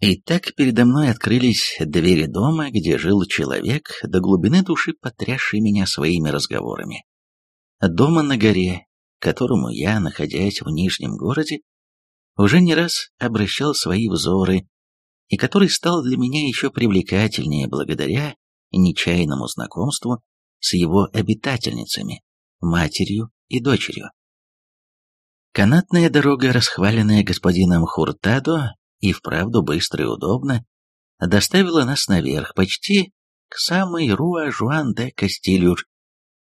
И так передо мной открылись двери дома, где жил человек, до глубины души потрясший меня своими разговорами. Дома на горе, которому я, находясь в Нижнем городе, уже не раз обращал свои взоры, и который стал для меня еще привлекательнее благодаря нечаянному знакомству с его обитательницами, матерью и дочерью. Канатная дорога, расхваленная господином Хуртадо, и вправду быстро и удобно, доставила нас наверх, почти к самой Руа-Жуан-де-Кастильюр,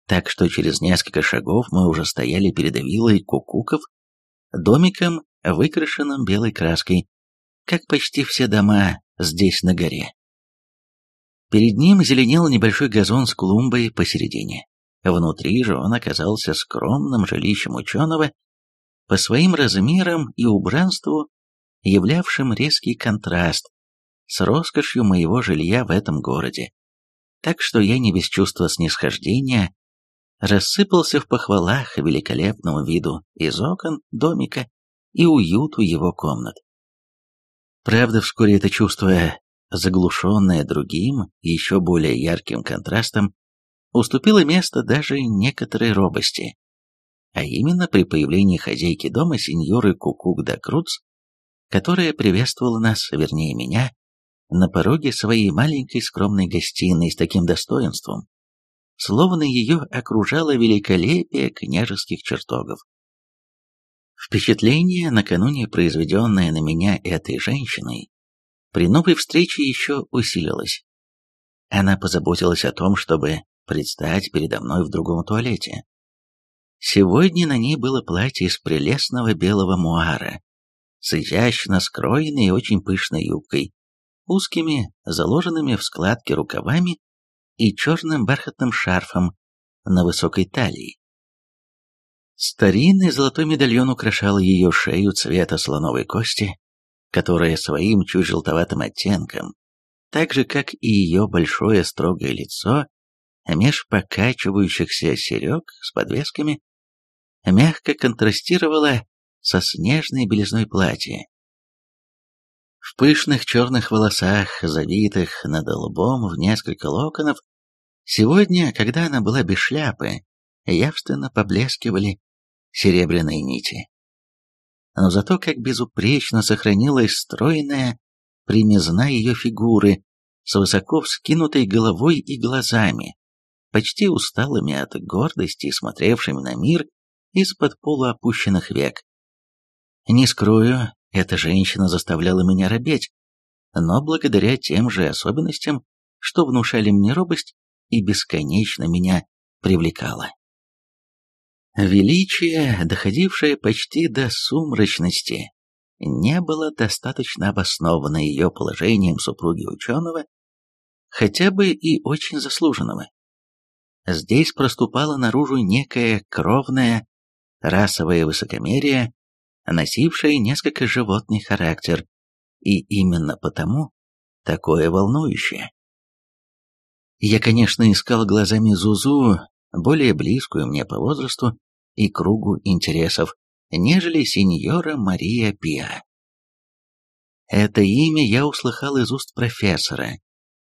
так что через несколько шагов мы уже стояли перед виллой кукуков, домиком, выкрашенным белой краской, как почти все дома здесь на горе. Перед ним зеленел небольшой газон с клумбой посередине. Внутри же он оказался скромным жилищем ученого, по своим размерам и убранству являвшим резкий контраст с роскошью моего жилья в этом городе. Так что я не без чувства снисхождения рассыпался в похвалах великолепному виду из окон домика и уюту его комнат. Правда, вскоре это чувство, заглушенное другим, еще более ярким контрастом, уступило место даже некоторой робости. А именно при появлении хозяйки дома сеньоры Кукук да Круц которая приветствовала нас, вернее меня, на пороге своей маленькой скромной гостиной с таким достоинством, словно ее окружало великолепие княжеских чертогов. Впечатление, накануне произведенное на меня этой женщиной, при новой встрече еще усилилось. Она позаботилась о том, чтобы предстать передо мной в другом туалете. Сегодня на ней было платье из прелестного белого муара, с изящно скроенной и очень пышной юбкой, узкими, заложенными в складки рукавами и черным бархатным шарфом на высокой талии. Старинный золотой медальон украшал ее шею цвета слоновой кости, которая своим чуть желтоватым оттенком, так же, как и ее большое строгое лицо, меж покачивающихся серег с подвесками, мягко контрастировала со снежной белизной платья. В пышных черных волосах, завитых над лбом в несколько локонов, сегодня, когда она была без шляпы, явственно поблескивали серебряные нити. Но зато как безупречно сохранилась стройная примизна ее фигуры с высоко вскинутой головой и глазами, почти усталыми от гордости, смотревшими на мир из-под полуопущенных век. Не скрою, эта женщина заставляла меня робеть, но благодаря тем же особенностям, что внушали мне робость и бесконечно меня привлекало. Величие, доходившее почти до сумрачности, не было достаточно обосновано ее положением супруги ученого, хотя бы и очень заслуженного. Здесь проступало наружу некое кровное расовое высокомерие, носившее несколько животный характер, и именно потому такое волнующее. Я, конечно, искал глазами Зузу, более близкую мне по возрасту и кругу интересов, нежели сеньора Мария Пиа. Это имя я услыхал из уст профессора,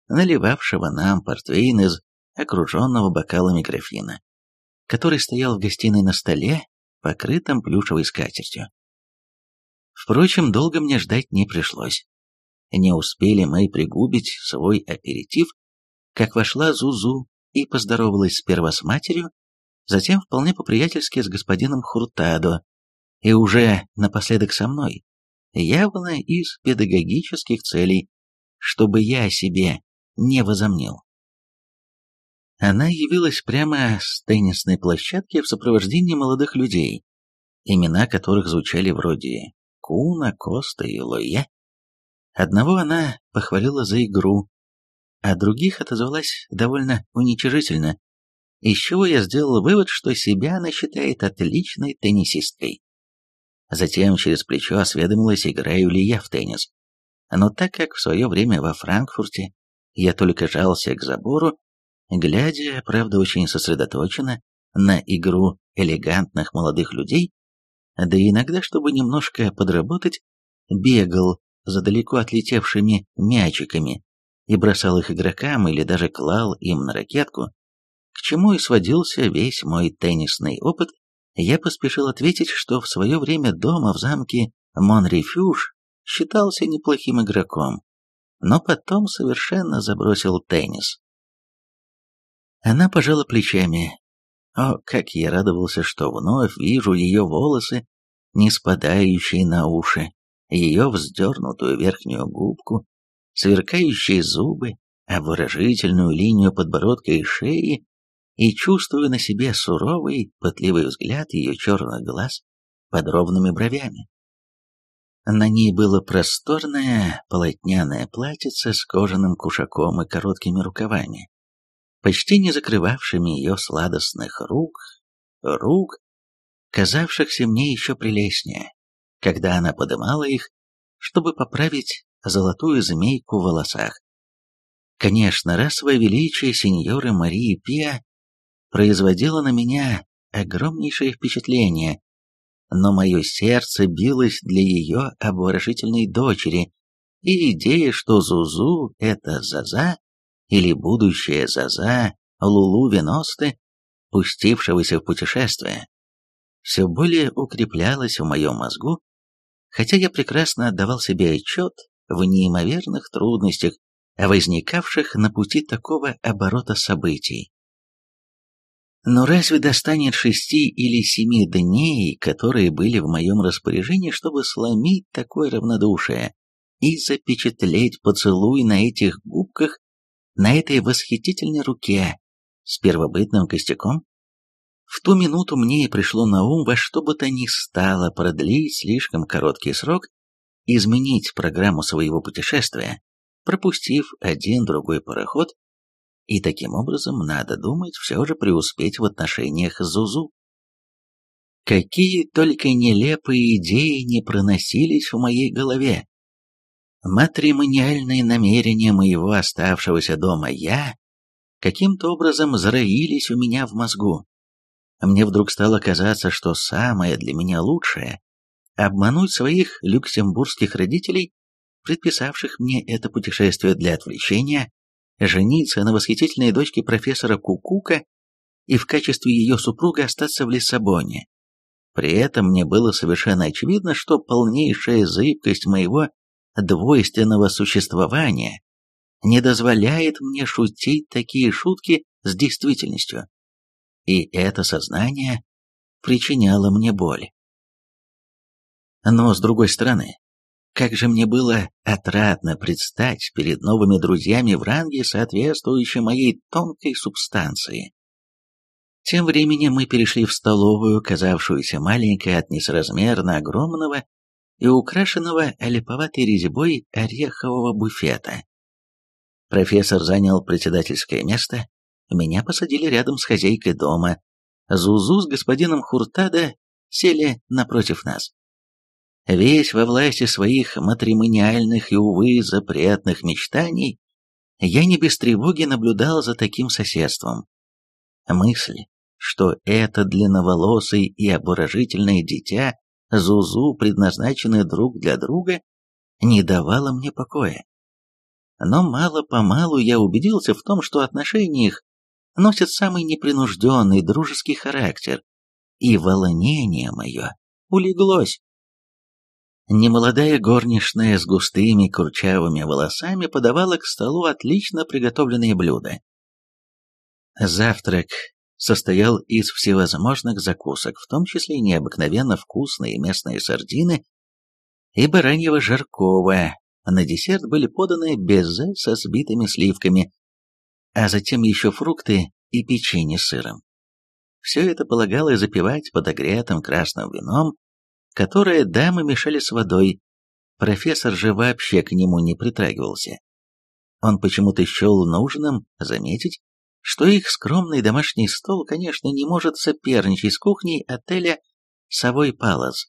наливавшего нам портвейн из окруженного бокалами графина, который стоял в гостиной на столе, покрытом плюшевой скатертью. Впрочем, долго мне ждать не пришлось. Не успели мы пригубить свой аперитив, как вошла Зузу и поздоровалась сперва с матерью, затем вполне по-приятельски с господином Хуртадо, и уже напоследок со мной, явно из педагогических целей, чтобы я о себе не возомнил. Она явилась прямо с теннисной площадки в сопровождении молодых людей, имена которых звучали вроде Куна, Коста и Лоя. Одного она похвалила за игру, а других отозвалась довольно уничижительно, из чего я сделал вывод, что себя она считает отличной теннисисткой. Затем через плечо осведомилась, играю ли я в теннис. Но так как в свое время во Франкфурте я только жался к забору, глядя, правда, очень сосредоточенно, на игру элегантных молодых людей, да и иногда, чтобы немножко подработать, бегал за далеко отлетевшими мячиками и бросал их игрокам или даже клал им на ракетку, к чему и сводился весь мой теннисный опыт, я поспешил ответить, что в свое время дома в замке Монрефюж считался неплохим игроком, но потом совершенно забросил теннис. Она пожала плечами. О, как я радовался, что вновь вижу ее волосы, не спадающие на уши, ее вздернутую верхнюю губку, сверкающие зубы, обворожительную линию подбородка и шеи, и чувствую на себе суровый, пытливый взгляд ее черных глаз под ровными бровями. На ней было просторное полотняное платьице с кожаным кушаком и короткими рукавами, почти не закрывавшими ее сладостных рук, рук, казавшихся мне еще прелестнее, когда она подымала их, чтобы поправить золотую змейку в волосах. Конечно, расовое величие сеньоры Марии Пиа производило на меня огромнейшее впечатление, но мое сердце билось для ее обворожительной дочери, и идея, что Зузу — это Заза, или будущая Заза Лулу Веносты, пустившегося в путешествие, все более укреплялась в моем мозгу, хотя я прекрасно отдавал себе отчет в неимоверных трудностях, возникавших на пути такого оборота событий. Но разве достанет шести или семи дней, которые были в моем распоряжении, чтобы сломить такое равнодушие и запечатлеть поцелуй на этих губках, на этой восхитительной руке с первобытным костяком? В ту минуту мне и пришло на ум во что бы то ни стало продлить слишком короткий срок, изменить программу своего путешествия, пропустив один-другой пароход и таким образом, надо думать, все же преуспеть в отношениях с Зузу. Какие только нелепые идеи не проносились в моей голове. Матримониальные намерения моего оставшегося дома «я» каким-то образом зароились у меня в мозгу. Мне вдруг стало казаться, что самое для меня лучшее — обмануть своих люксембургских родителей, предписавших мне это путешествие для отвлечения жениться на восхитительной дочке профессора Кукука и в качестве ее супруга остаться в Лиссабоне. При этом мне было совершенно очевидно, что полнейшая зыбкость моего двойственного существования не дозволяет мне шутить такие шутки с действительностью. И это сознание причиняло мне боль. Но, с другой стороны, как же мне было отрадно предстать перед новыми друзьями в ранге, соответствующей моей тонкой субстанции. Тем временем мы перешли в столовую, казавшуюся маленькой от несразмерно огромного и украшенного олиповатой резьбой орехового буфета. Профессор занял председательское место, меня посадили рядом с хозяйкой дома, Зузу с господином Хуртада сели напротив нас. Весь во власти своих матримониальных и, увы, запретных мечтаний, я не без тревоги наблюдал за таким соседством. Мысль, что это длинноволосый и обворожительное дитя Зузу предназначены друг для друга, не давала мне покоя. Но мало-помалу я убедился в том, что отношения их носят самый непринужденный дружеский характер, и волнение мое улеглось. Немолодая горничная с густыми курчавыми волосами подавала к столу отлично приготовленные блюда. Завтрак состоял из всевозможных закусок, в том числе необыкновенно вкусные местные сардины и бараньего жаркого. На десерт были поданы безе со сбитыми сливками, а затем еще фрукты и печенье с сыром. Все это полагалось запивать подогретым красным вином которое дамы мешали с водой. Профессор же вообще к нему не притрагивался. Он почему-то счел нужным заметить, что их скромный домашний стол, конечно, не может соперничать с кухней отеля «Совой Палас».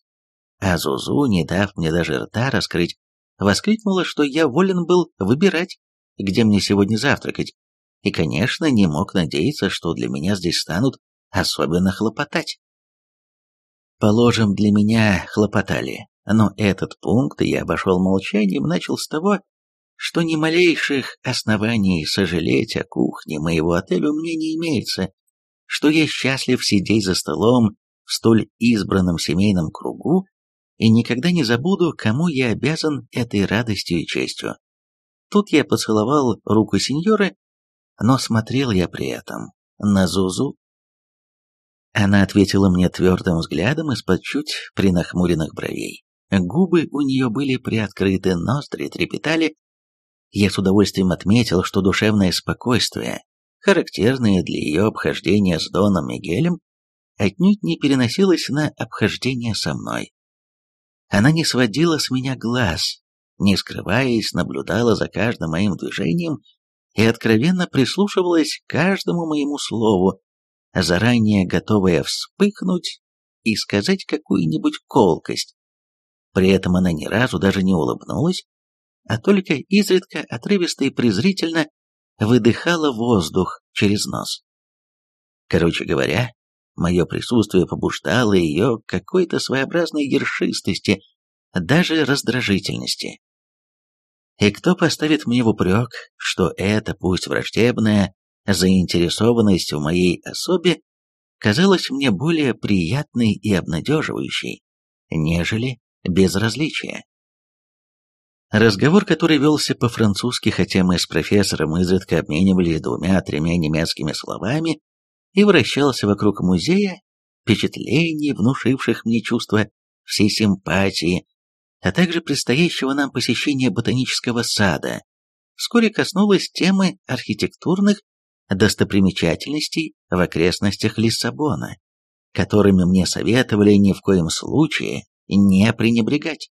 А Зузу, не дав мне даже рта раскрыть, воскликнула, что я волен был выбирать, где мне сегодня завтракать, и, конечно, не мог надеяться, что для меня здесь станут особенно хлопотать. Положим, для меня хлопотали, Но этот пункт я обошел молчанием, начал с того, что ни малейших оснований сожалеть о кухне моего отеля у меня не имеется, что я счастлив сидеть за столом в столь избранном семейном кругу и никогда не забуду, кому я обязан этой радостью и честью. Тут я поцеловал руку сеньоры, но смотрел я при этом на Зузу. Она ответила мне твердым взглядом из-под чуть принахмуренных бровей. Губы у нее были приоткрыты, ноздри трепетали, я с удовольствием отметил, что душевное спокойствие, характерное для ее обхождения с Доном Мигелем, отнюдь не переносилось на обхождение со мной. Она не сводила с меня глаз, не скрываясь, наблюдала за каждым моим движением и откровенно прислушивалась к каждому моему слову, заранее готовая вспыхнуть и сказать какую-нибудь колкость. При этом она ни разу даже не улыбнулась, а только изредка отрывисто и презрительно выдыхала воздух через нос. Короче говоря, мое присутствие побуждало ее к какой-то своеобразной ершистости, даже раздражительности. И кто поставит мне в упрек, что это, пусть враждебная, заинтересованность в моей особе казалась мне более приятной и обнадеживающей, нежели безразличие. Разговор, который велся по-французски, хотя мы с профессором изредка обменивались двумя-тремя немецкими словами, и вращался вокруг музея, впечатлений, внушивших мне чувство всей симпатии, а также предстоящего нам посещения ботанического сада, вскоре коснулась темы архитектурных достопримечательностей в окрестностях Лиссабона, которыми мне советовали ни в коем случае не пренебрегать.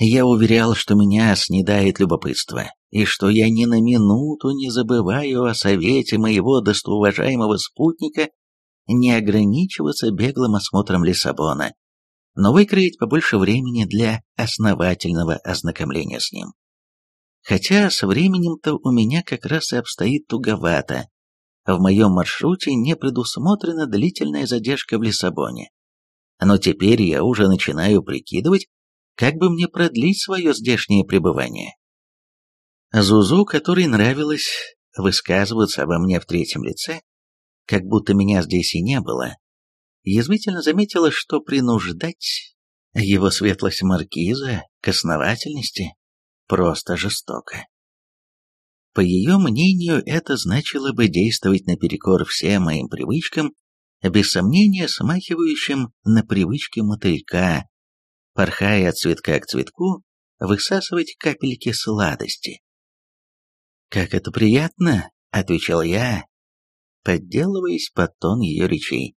Я уверял, что меня снедает любопытство, и что я ни на минуту не забываю о совете моего достоуважаемого спутника не ограничиваться беглым осмотром Лиссабона, но выкроить побольше времени для основательного ознакомления с ним. Хотя со временем-то у меня как раз и обстоит туговато. В моем маршруте не предусмотрена длительная задержка в Лиссабоне. Но теперь я уже начинаю прикидывать, как бы мне продлить свое здешнее пребывание. Зузу, которой нравилось высказываться обо мне в третьем лице, как будто меня здесь и не было, язвительно заметила, что принуждать его светлость маркиза к основательности просто жестоко. По ее мнению, это значило бы действовать наперекор всем моим привычкам, без сомнения смахивающим на привычки мотылька, порхая от цветка к цветку, высасывать капельки сладости. «Как это приятно!» — отвечал я, подделываясь под тон ее речей,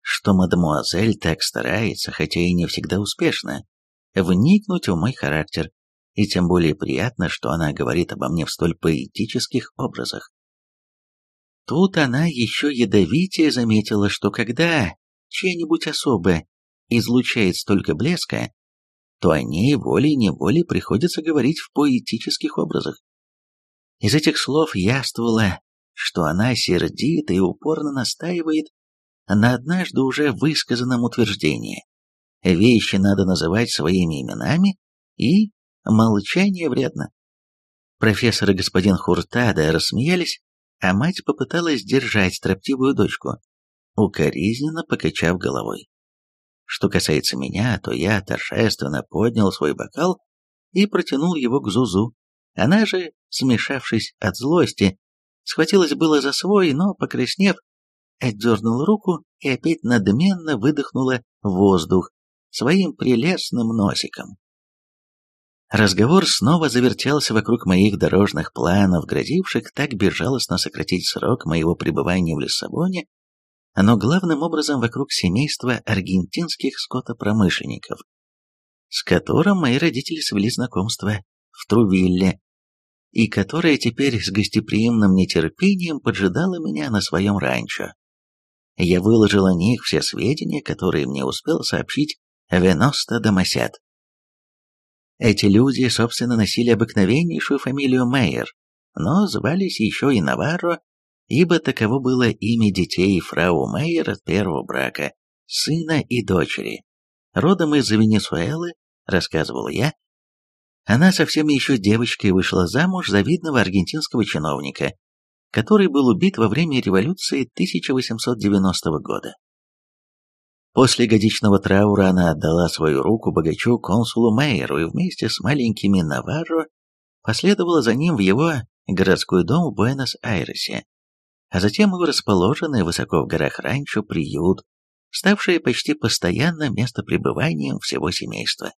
что мадемуазель так старается, хотя и не всегда успешно, вникнуть в мой характер, и тем более приятно, что она говорит обо мне в столь поэтических образах. Тут она еще ядовитее заметила, что когда чья-нибудь особа излучает столько блеска, то о ней волей-неволей приходится говорить в поэтических образах. Из этих слов яствовало, что она сердито и упорно настаивает на однажды уже высказанном утверждении. Вещи надо называть своими именами, и молчание вредно. Профессор и господин Хуртада рассмеялись, а мать попыталась держать строптивую дочку, укоризненно покачав головой. Что касается меня, то я торжественно поднял свой бокал и протянул его к Зузу. Она же, смешавшись от злости, схватилась было за свой, но, покраснев, отдернула руку и опять надменно выдохнула воздух своим прелестным носиком. Разговор снова завертелся вокруг моих дорожных планов, грозивших так безжалостно сократить срок моего пребывания в Лиссабоне но главным образом вокруг семейства аргентинских скотопромышленников, с которым мои родители свели знакомство в Трувилле, и которая теперь с гостеприимным нетерпением поджидала меня на своем ранчо. Я выложил о них все сведения, которые мне успел сообщить Веноста Домосят. Эти люди, собственно, носили обыкновеннейшую фамилию Мейер, но звались еще и Наварро ибо таково было имя детей фрау Мейер от первого брака, сына и дочери. родом из Венесуэлы, рассказывал я. Она совсем еще девочкой вышла замуж за видного аргентинского чиновника, который был убит во время революции 1890 года. После годичного траура она отдала свою руку богачу консулу Мейеру и вместе с маленькими Наварро последовала за ним в его городской дом в Буэнос-Айресе, а затем и расположенный высоко в горах ранчо приют, ставший почти постоянно местопребыванием всего семейства.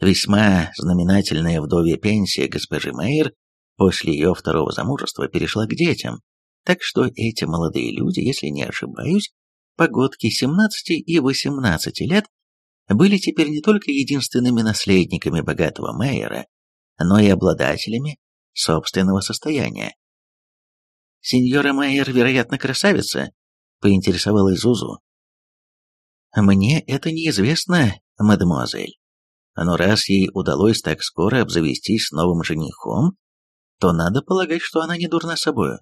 Весьма знаменательная вдовья пенсия госпожи Мейер после ее второго замужества перешла к детям, так что эти молодые люди, если не ошибаюсь, погодки 17 и 18 лет, были теперь не только единственными наследниками богатого Мейера, но и обладателями собственного состояния. «Сеньора Мейер, вероятно, красавица?» — поинтересовалась Зузу. «Мне это неизвестно, мадемуазель. Но раз ей удалось так скоро обзавестись новым женихом, то надо полагать, что она не дурна собою.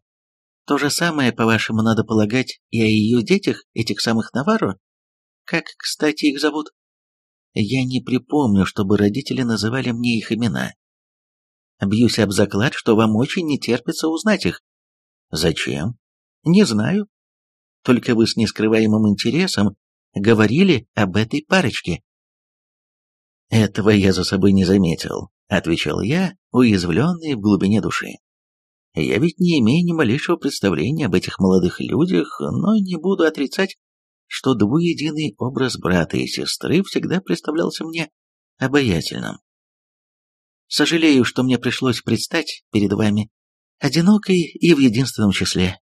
То же самое, по-вашему, надо полагать и о ее детях, этих самых Наварро? Как, кстати, их зовут? Я не припомню, чтобы родители называли мне их имена. Бьюсь об заклад, что вам очень не терпится узнать их. Зачем? Не знаю. Только вы с нескрываемым интересом говорили об этой парочке. Этого я за собой не заметил, отвечал я, уязвленный в глубине души. Я ведь не имею ни малейшего представления об этих молодых людях, но не буду отрицать, что двуединый образ брата и сестры всегда представлялся мне обаятельным. Сожалею, что мне пришлось предстать перед вами, одинокой и в единственном числе.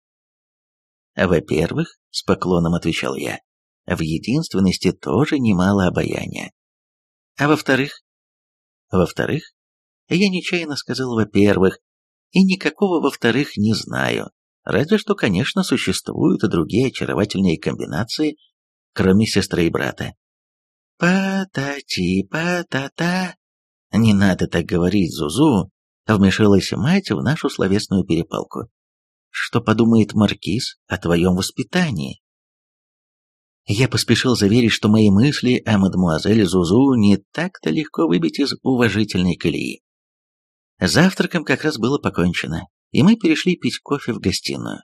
Во-первых, с поклоном отвечал я, в единственности тоже немало обаяния. А во-вторых? Во-вторых, я нечаянно сказал во-первых, и никакого во-вторых не знаю, разве что, конечно, существуют и другие очаровательные комбинации, кроме сестры и брата. Па-та-ти-па-та-та. Не надо так говорить, Зузу, вмешалась мать в нашу словесную перепалку. Что подумает Маркиз о твоем воспитании? Я поспешил заверить, что мои мысли о мадемуазель Зузу не так-то легко выбить из уважительной колеи. Завтраком как раз было покончено, и мы перешли пить кофе в гостиную.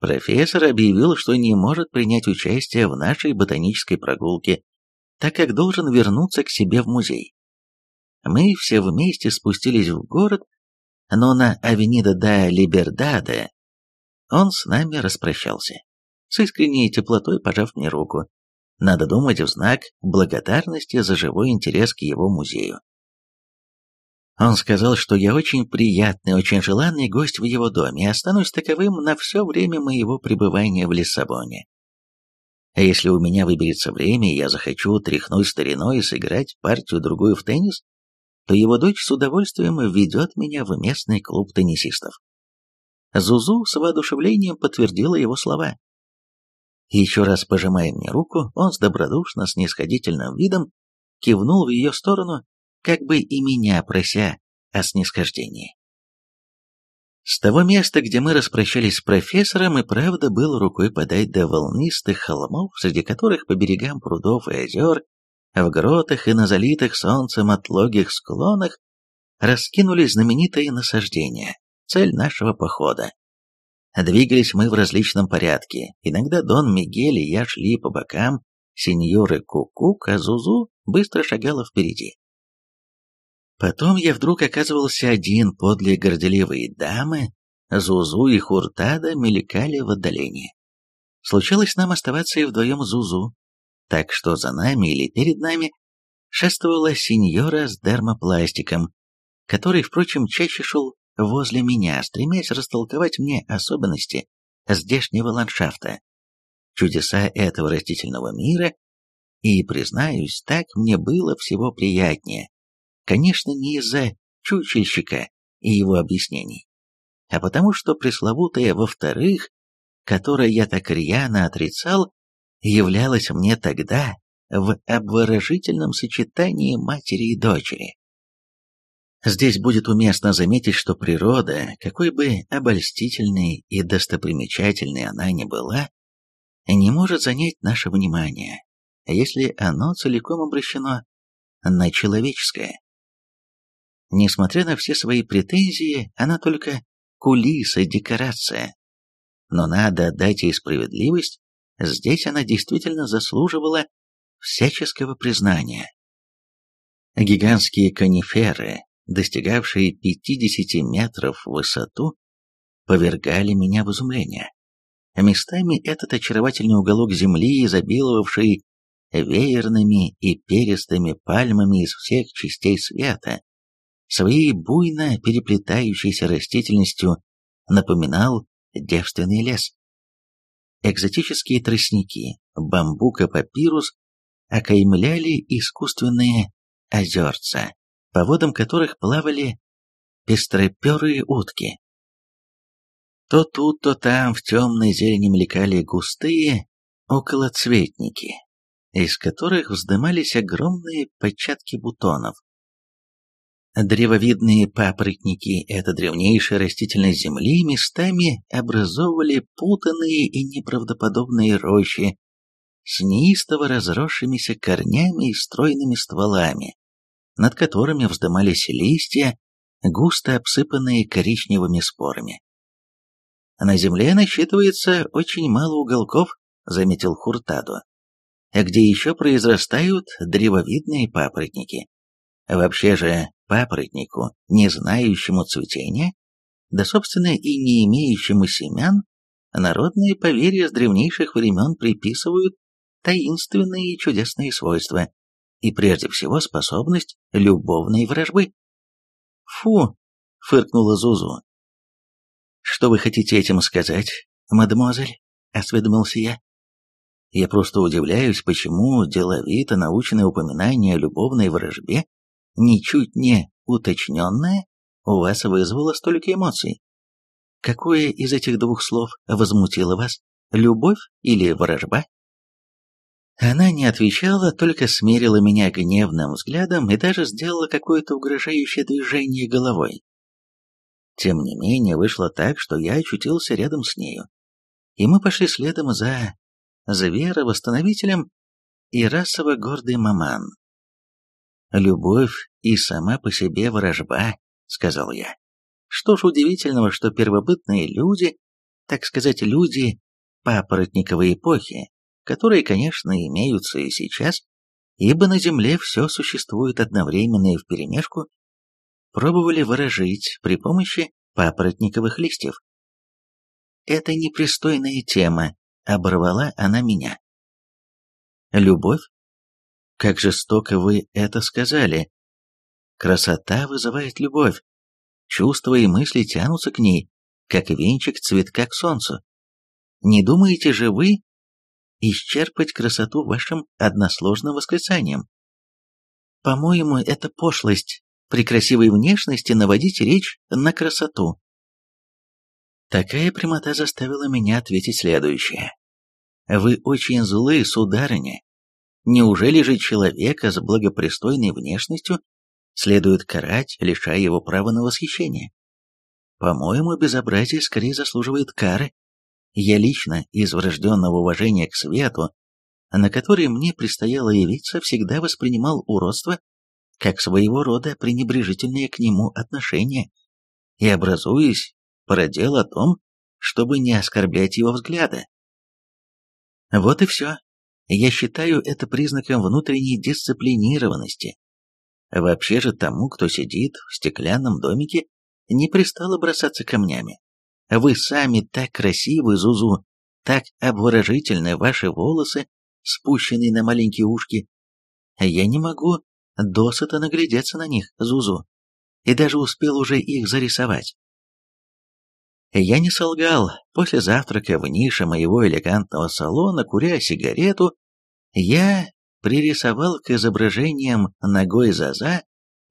Профессор объявил, что не может принять участие в нашей ботанической прогулке, так как должен вернуться к себе в музей. Мы все вместе спустились в город, но на Авенида да Либердаде он с нами распрощался, с искренней теплотой пожав мне руку. Надо думать в знак благодарности за живой интерес к его музею. Он сказал, что я очень приятный, очень желанный гость в его доме и останусь таковым на все время моего пребывания в Лиссабоне. А если у меня выберется время, и я захочу тряхнуть стариной и сыграть партию-другую в теннис, то его дочь с удовольствием введет меня в местный клуб теннисистов. Зузу с воодушевлением подтвердила его слова. Еще раз пожимая мне руку, он с добродушно снисходительным видом кивнул в ее сторону как бы и меня прося о снисхождении. С того места, где мы распрощались с профессором, и правда было рукой подать до волнистых холмов, среди которых по берегам прудов и озер, в гротах и на залитых солнцем отлогих склонах раскинулись знаменитые насаждения, цель нашего похода. Двигались мы в различном порядке. Иногда Дон Мигель и я шли по бокам, сеньоры Кукук, а Зузу быстро шагала впереди. Потом я вдруг оказывался один подле горделивой дамы, Зузу и Хуртада мелькали в отдалении. Случалось нам оставаться и вдвоем Зузу, так что за нами или перед нами шествовала сеньора с дермопластиком, который, впрочем, чаще шел возле меня, стремясь растолковать мне особенности здешнего ландшафта, чудеса этого растительного мира, и, признаюсь, так мне было всего приятнее, Конечно, не из-за чучельщика и его объяснений, а потому что пресловутое «во-вторых», которое я так рьяно отрицал, являлось мне тогда в обворожительном сочетании матери и дочери. Здесь будет уместно заметить, что природа, какой бы обольстительной и достопримечательной она ни была, не может занять наше внимание, если оно целиком обращено на человеческое. Несмотря на все свои претензии, она только кулиса, декорация. Но надо отдать ей справедливость, здесь она действительно заслуживала всяческого признания. Гигантские кониферы, достигавшие 50 метров в высоту, повергали меня в изумление. Местами этот очаровательный уголок земли, изобиловавший веерными и перистыми пальмами из всех частей света, своей буйно переплетающейся растительностью напоминал девственный лес. Экзотические тростники, бамбука папирус окаймляли искусственные озерца, по водам которых плавали пестроперые утки. То тут, то там в темной зелени мелькали густые околоцветники, из которых вздымались огромные початки бутонов. Древовидные папоротники – это древнейшая растительность Земли, местами образовывали путанные и неправдоподобные рощи с неистово разросшимися корнями и стройными стволами, над которыми вздымались листья, густо обсыпанные коричневыми спорами. «На Земле насчитывается очень мало уголков», — заметил Хуртадо, «где еще произрастают древовидные папоротники. Вообще же папоротнику, не знающему цветения, да, собственно, и не имеющему семян, народные поверья с древнейших времен приписывают таинственные и чудесные свойства, и прежде всего способность любовной вражбы. «Фу!» — фыркнула Зузу. «Что вы хотите этим сказать, мадемуазель?» — осведомился я. «Я просто удивляюсь, почему деловито научное упоминание о любовной вражбе ничуть не уточненное, у вас вызвало столько эмоций. Какое из этих двух слов возмутило вас? Любовь или вражба? Она не отвечала, только смерила меня гневным взглядом и даже сделала какое-то угрожающее движение головой. Тем не менее, вышло так, что я очутился рядом с нею, и мы пошли следом за зверовосстановителем и расово гордый маман. «Любовь и сама по себе ворожба», — сказал я. Что ж удивительного, что первобытные люди, так сказать, люди папоротниковой эпохи, которые, конечно, имеются и сейчас, ибо на Земле все существует одновременно и вперемешку, пробовали выражить при помощи папоротниковых листьев. «Это непристойная тема», — оборвала она меня. «Любовь как жестоко вы это сказали. Красота вызывает любовь. Чувства и мысли тянутся к ней, как венчик цветка к солнцу. Не думаете же вы исчерпать красоту вашим односложным восклицанием? По-моему, это пошлость при красивой внешности наводить речь на красоту. Такая прямота заставила меня ответить следующее. Вы очень злы, сударыня, Неужели же человека с благопристойной внешностью следует карать, лишая его права на восхищение? По-моему, безобразие скорее заслуживает кары. Я лично, из врожденного уважения к свету, на который мне предстояло явиться, всегда воспринимал уродство как своего рода пренебрежительное к нему отношение и, образуясь, породел о том, чтобы не оскорблять его взгляда. Вот и все. Я считаю это признаком внутренней дисциплинированности. Вообще же тому, кто сидит в стеклянном домике, не пристало бросаться камнями. Вы сами так красивы, Зузу, так обворожительны ваши волосы, спущенные на маленькие ушки. Я не могу досыта наглядеться на них, Зузу, и даже успел уже их зарисовать. Я не солгал. После завтрака в нише моего элегантного салона, куря сигарету, я пририсовал к изображениям ногой Заза,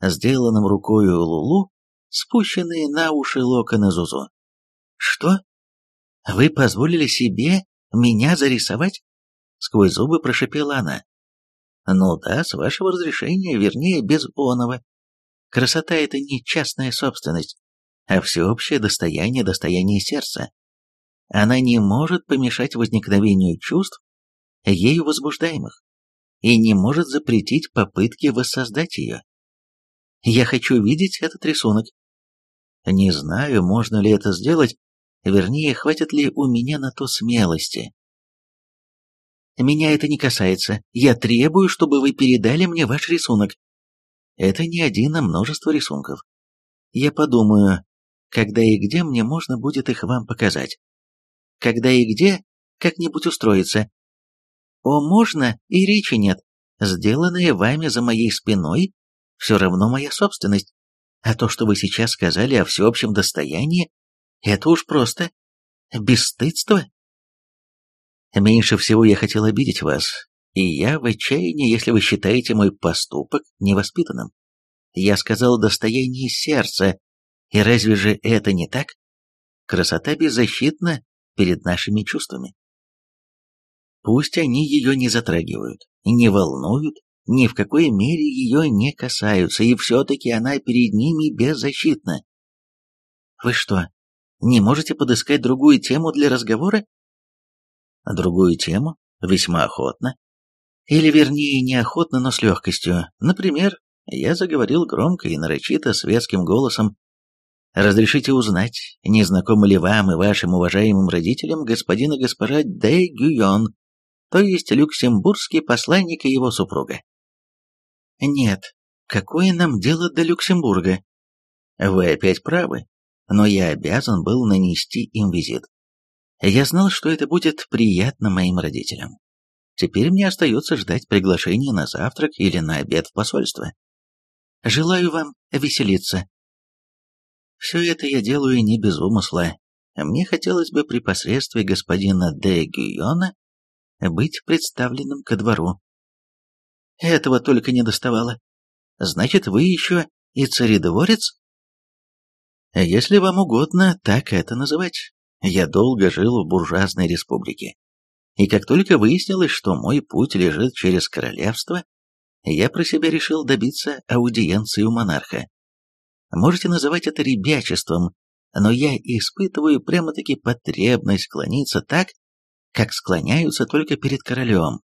сделанным рукою Лулу, спущенные на уши локоны Зузу. «Что? Вы позволили себе меня зарисовать?» Сквозь зубы прошипела она. «Ну да, с вашего разрешения, вернее, без оного. Красота — это не частная собственность, а всеобщее достояние достояние сердца. Она не может помешать возникновению чувств, ею возбуждаемых. и не может запретить попытки воссоздать ее. Я хочу видеть этот рисунок. Не знаю, можно ли это сделать, вернее, хватит ли у меня на то смелости. Меня это не касается. Я требую, чтобы вы передали мне ваш рисунок. Это не один, а множество рисунков. Я подумаю, когда и где мне можно будет их вам показать. Когда и где как-нибудь устроиться. О, можно, и речи нет. Сделанное вами за моей спиной все равно моя собственность. А то, что вы сейчас сказали о всеобщем достоянии, это уж просто бесстыдство. Меньше всего я хотел обидеть вас, и я в отчаянии, если вы считаете мой поступок невоспитанным. Я сказал достояние сердца, и разве же это не так? Красота беззащитна перед нашими чувствами. Пусть они ее не затрагивают, не волнуют, ни в какой мере ее не касаются, и все-таки она перед ними беззащитна. Вы что, не можете подыскать другую тему для разговора? Другую тему? Весьма охотно. Или вернее, неохотно, но с легкостью. Например, я заговорил громко и нарочито светским голосом. «Разрешите узнать, не знакомы ли вам и вашим уважаемым родителям господин и госпожа Де Гюйон, то есть люксембургский посланник и его супруга?» «Нет, какое нам дело до Люксембурга?» «Вы опять правы, но я обязан был нанести им визит. Я знал, что это будет приятно моим родителям. Теперь мне остается ждать приглашения на завтрак или на обед в посольство. Желаю вам веселиться. Все это я делаю не без умысла. Мне хотелось бы при посредстве господина де Гюйона быть представленным ко двору. Этого только не доставало. Значит, вы еще и царедворец? Если вам угодно так это называть. Я долго жил в буржуазной республике. И как только выяснилось, что мой путь лежит через королевство, я про себя решил добиться аудиенции у монарха. Можете называть это ребячеством, но я испытываю прямо-таки потребность склониться так, как склоняются только перед королем,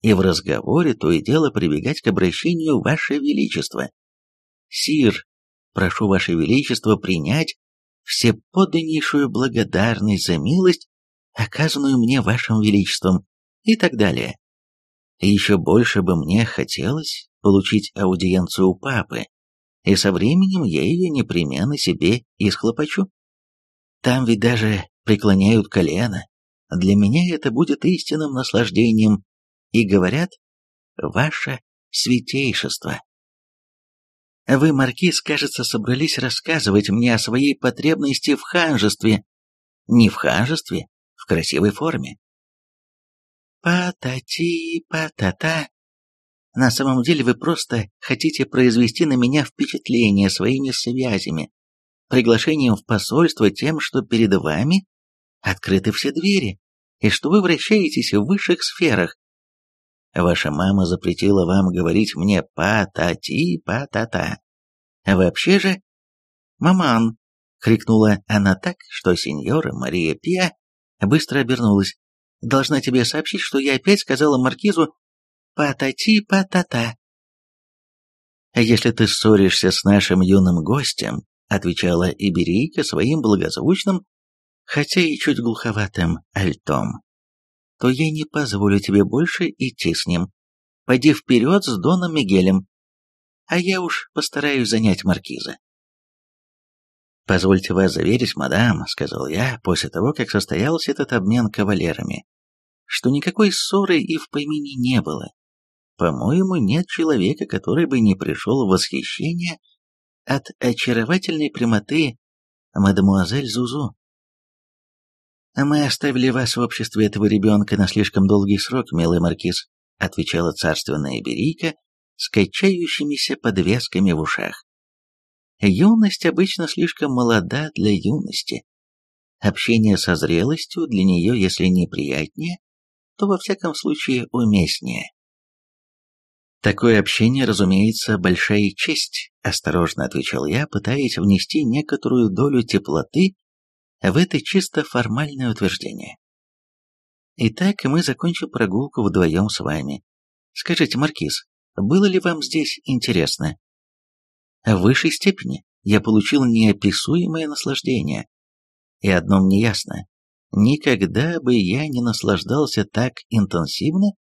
и в разговоре то и дело прибегать к обращению «Ваше Величество». «Сир, прошу Ваше Величество принять всеподданнейшую благодарность за милость, оказанную мне Вашим Величеством» и так далее. Еще больше бы мне хотелось получить аудиенцию у папы, и со временем я ее непременно себе исхлопочу. Там ведь даже преклоняют колено. Для меня это будет истинным наслаждением и говорят «Ваше святейшество». Вы, маркиз, кажется, собрались рассказывать мне о своей потребности в ханжестве. Не в ханжестве, в красивой форме. Па-та-ти, па-та-та. На самом деле вы просто хотите произвести на меня впечатление своими связями, приглашением в посольство тем, что перед вами открыты все двери, и что вы вращаетесь в высших сферах, Ваша мама запретила вам говорить мне па-та-ти, па-та-та. Вообще же... «Маман!» — крикнула она так, что сеньора Мария Пиа быстро обернулась. «Должна тебе сообщить, что я опять сказала маркизу па-та-ти, па-та-та». «Если ты ссоришься с нашим юным гостем», — отвечала Иберийка своим благозвучным, хотя и чуть глуховатым альтом, то я не позволю тебе больше идти с ним. Пойди вперед с Доном Мигелем, а я уж постараюсь занять маркиза. «Позвольте вас заверить, мадам», — сказал я, после того, как состоялся этот обмен кавалерами, что никакой ссоры и в помине не было. По-моему, нет человека, который бы не пришел в восхищение от очаровательной прямоты мадемуазель Зузу. «Мы оставили вас в обществе этого ребенка на слишком долгий срок, милый маркиз», отвечала царственная Берийка с качающимися подвесками в ушах. «Юность обычно слишком молода для юности. Общение со зрелостью для нее, если не приятнее, то во всяком случае уместнее». «Такое общение, разумеется, большая честь», — осторожно отвечал я, пытаясь внести некоторую долю теплоты в это чисто формальное утверждение. Итак, мы закончим прогулку вдвоем с вами. Скажите, Маркиз, было ли вам здесь интересно? В высшей степени я получил неописуемое наслаждение. И одно мне ясно. Никогда бы я не наслаждался так интенсивно,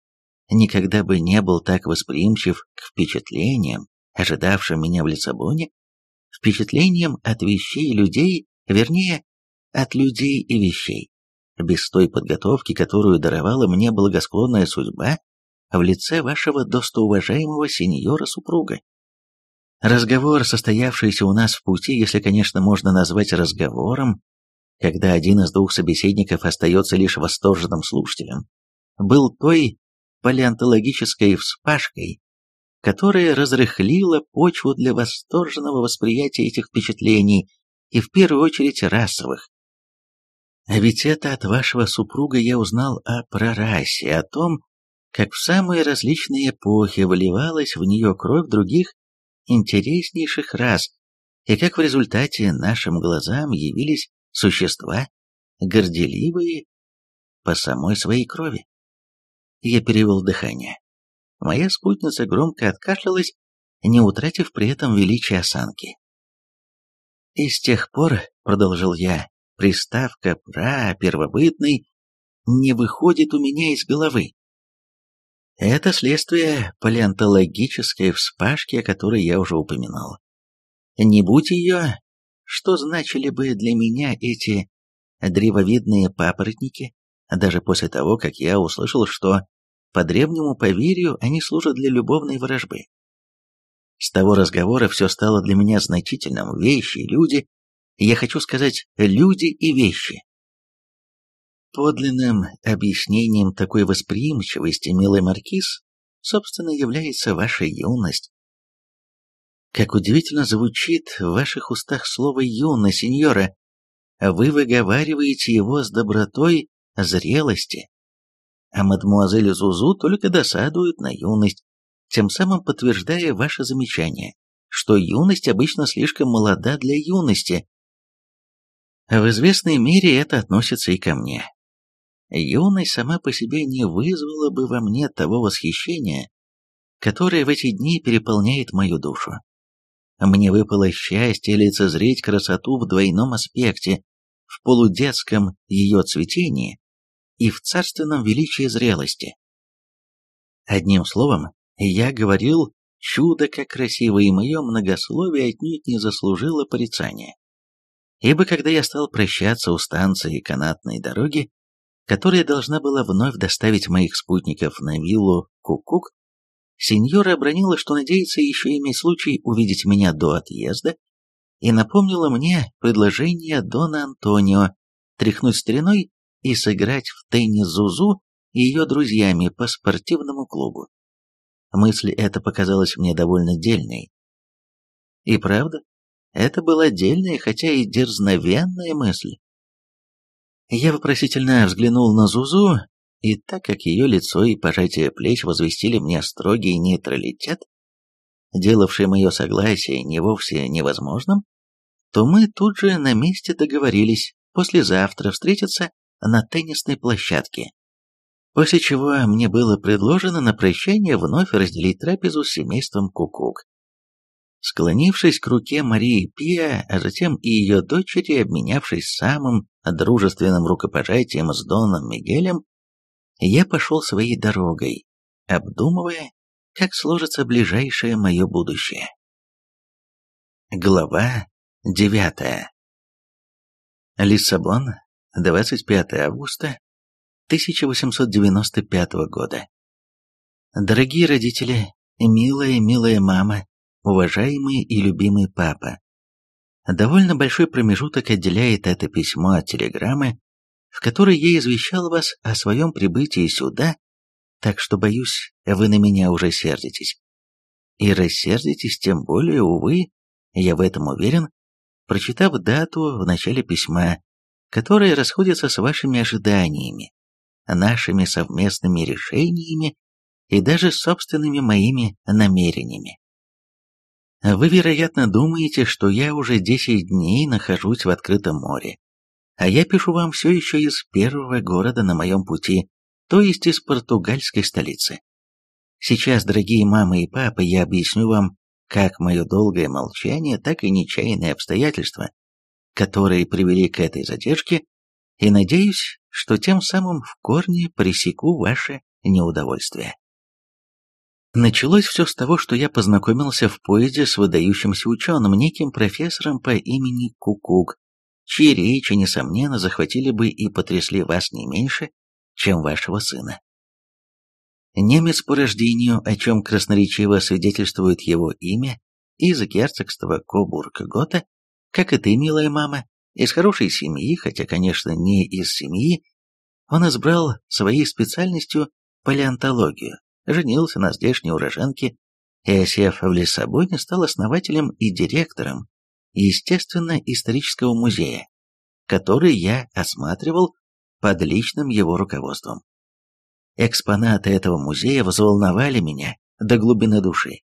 никогда бы не был так восприимчив к впечатлениям, ожидавшим меня в Лиссабоне, впечатлениям от вещей и людей, вернее, от людей и вещей, без той подготовки, которую даровала мне благосклонная судьба в лице вашего достоуважаемого сеньора-супруга. Разговор, состоявшийся у нас в пути, если, конечно, можно назвать разговором, когда один из двух собеседников остается лишь восторженным слушателем, был той палеонтологической вспашкой, которая разрыхлила почву для восторженного восприятия этих впечатлений и в первую очередь расовых. А ведь это от вашего супруга я узнал о прорасе, о том, как в самые различные эпохи вливалась в нее кровь других интереснейших рас, и как в результате нашим глазам явились существа, горделивые по самой своей крови. Я перевел дыхание. Моя спутница громко откашлялась, не утратив при этом величия осанки. «И с тех пор, — продолжил я, — приставка «пра» первобытный не выходит у меня из головы. Это следствие палеонтологической вспашки, о которой я уже упоминал. Не будь ее, что значили бы для меня эти древовидные папоротники, даже после того, как я услышал, что по древнему поверью они служат для любовной ворожбы. С того разговора все стало для меня значительным. Вещи, люди, я хочу сказать, люди и вещи. Подлинным объяснением такой восприимчивости, милый маркиз, собственно, является ваша юность. Как удивительно звучит в ваших устах слово «юность, сеньора». Вы выговариваете его с добротой зрелости. А мадмуазель Зузу только досадует на юность, тем самым подтверждая ваше замечание, что юность обычно слишком молода для юности. В известной мере это относится и ко мне. Юность сама по себе не вызвала бы во мне того восхищения, которое в эти дни переполняет мою душу. Мне выпало счастье лицезреть красоту в двойном аспекте, в полудетском ее цветении и в царственном величии зрелости. Одним словом, я говорил, чудо как красиво, и мое многословие отнюдь не заслужило порицания. Ибо когда я стал прощаться у станции канатной дороги, которая должна была вновь доставить моих спутников на виллу Кукук, сеньора обронила, что надеется еще иметь случай увидеть меня до отъезда, и напомнила мне предложение Дона Антонио тряхнуть стариной и сыграть в теннис Зузу и ее друзьями по спортивному клубу. Мысль эта показалась мне довольно дельной. И правда, это была дельная, хотя и дерзновенная мысль. Я вопросительно взглянул на Зузу, и так как ее лицо и пожатие плеч возвестили мне строгий нейтралитет, делавший мое согласие не вовсе невозможным, то мы тут же на месте договорились послезавтра встретиться на теннисной площадке. После чего мне было предложено на прощание вновь разделить трапезу с семейством Кукук. Склонившись к руке Марии Пиа, а затем и ее дочери, обменявшись самым дружественным рукопожатием с Доном Мигелем, я пошел своей дорогой, обдумывая, как сложится ближайшее мое будущее. Глава девятая Лиссабон, 25 августа 1895 года. Дорогие родители, милая, милая мама, уважаемый и любимый папа. Довольно большой промежуток отделяет это письмо от телеграммы, в которой я извещал вас о своем прибытии сюда, так что, боюсь, вы на меня уже сердитесь. И рассердитесь тем более, увы, я в этом уверен, прочитав дату в начале письма, которая расходится с вашими ожиданиями, нашими совместными решениями и даже собственными моими намерениями. Вы, вероятно, думаете, что я уже 10 дней нахожусь в открытом море, а я пишу вам все еще из первого города на моем пути, то есть из португальской столицы. Сейчас, дорогие мамы и папы, я объясню вам, как мое долгое молчание, так и нечаянные обстоятельства, которые привели к этой задержке, и надеюсь, что тем самым в корне пресеку ваше неудовольствие. Началось все с того, что я познакомился в поезде с выдающимся ученым, неким профессором по имени Кукук, чьи речи, несомненно, захватили бы и потрясли вас не меньше, чем вашего сына. Немец по рождению, о чем красноречиво свидетельствует его имя, из герцогства Кобург-Гота, как и ты, милая мама, из хорошей семьи, хотя, конечно, не из семьи, он избрал своей специальностью палеонтологию, женился на здешней уроженке и, осев в Лиссабоне, стал основателем и директором естественно-исторического музея, который я осматривал под личным его руководством. Экспонаты этого музея взволновали меня до глубины души.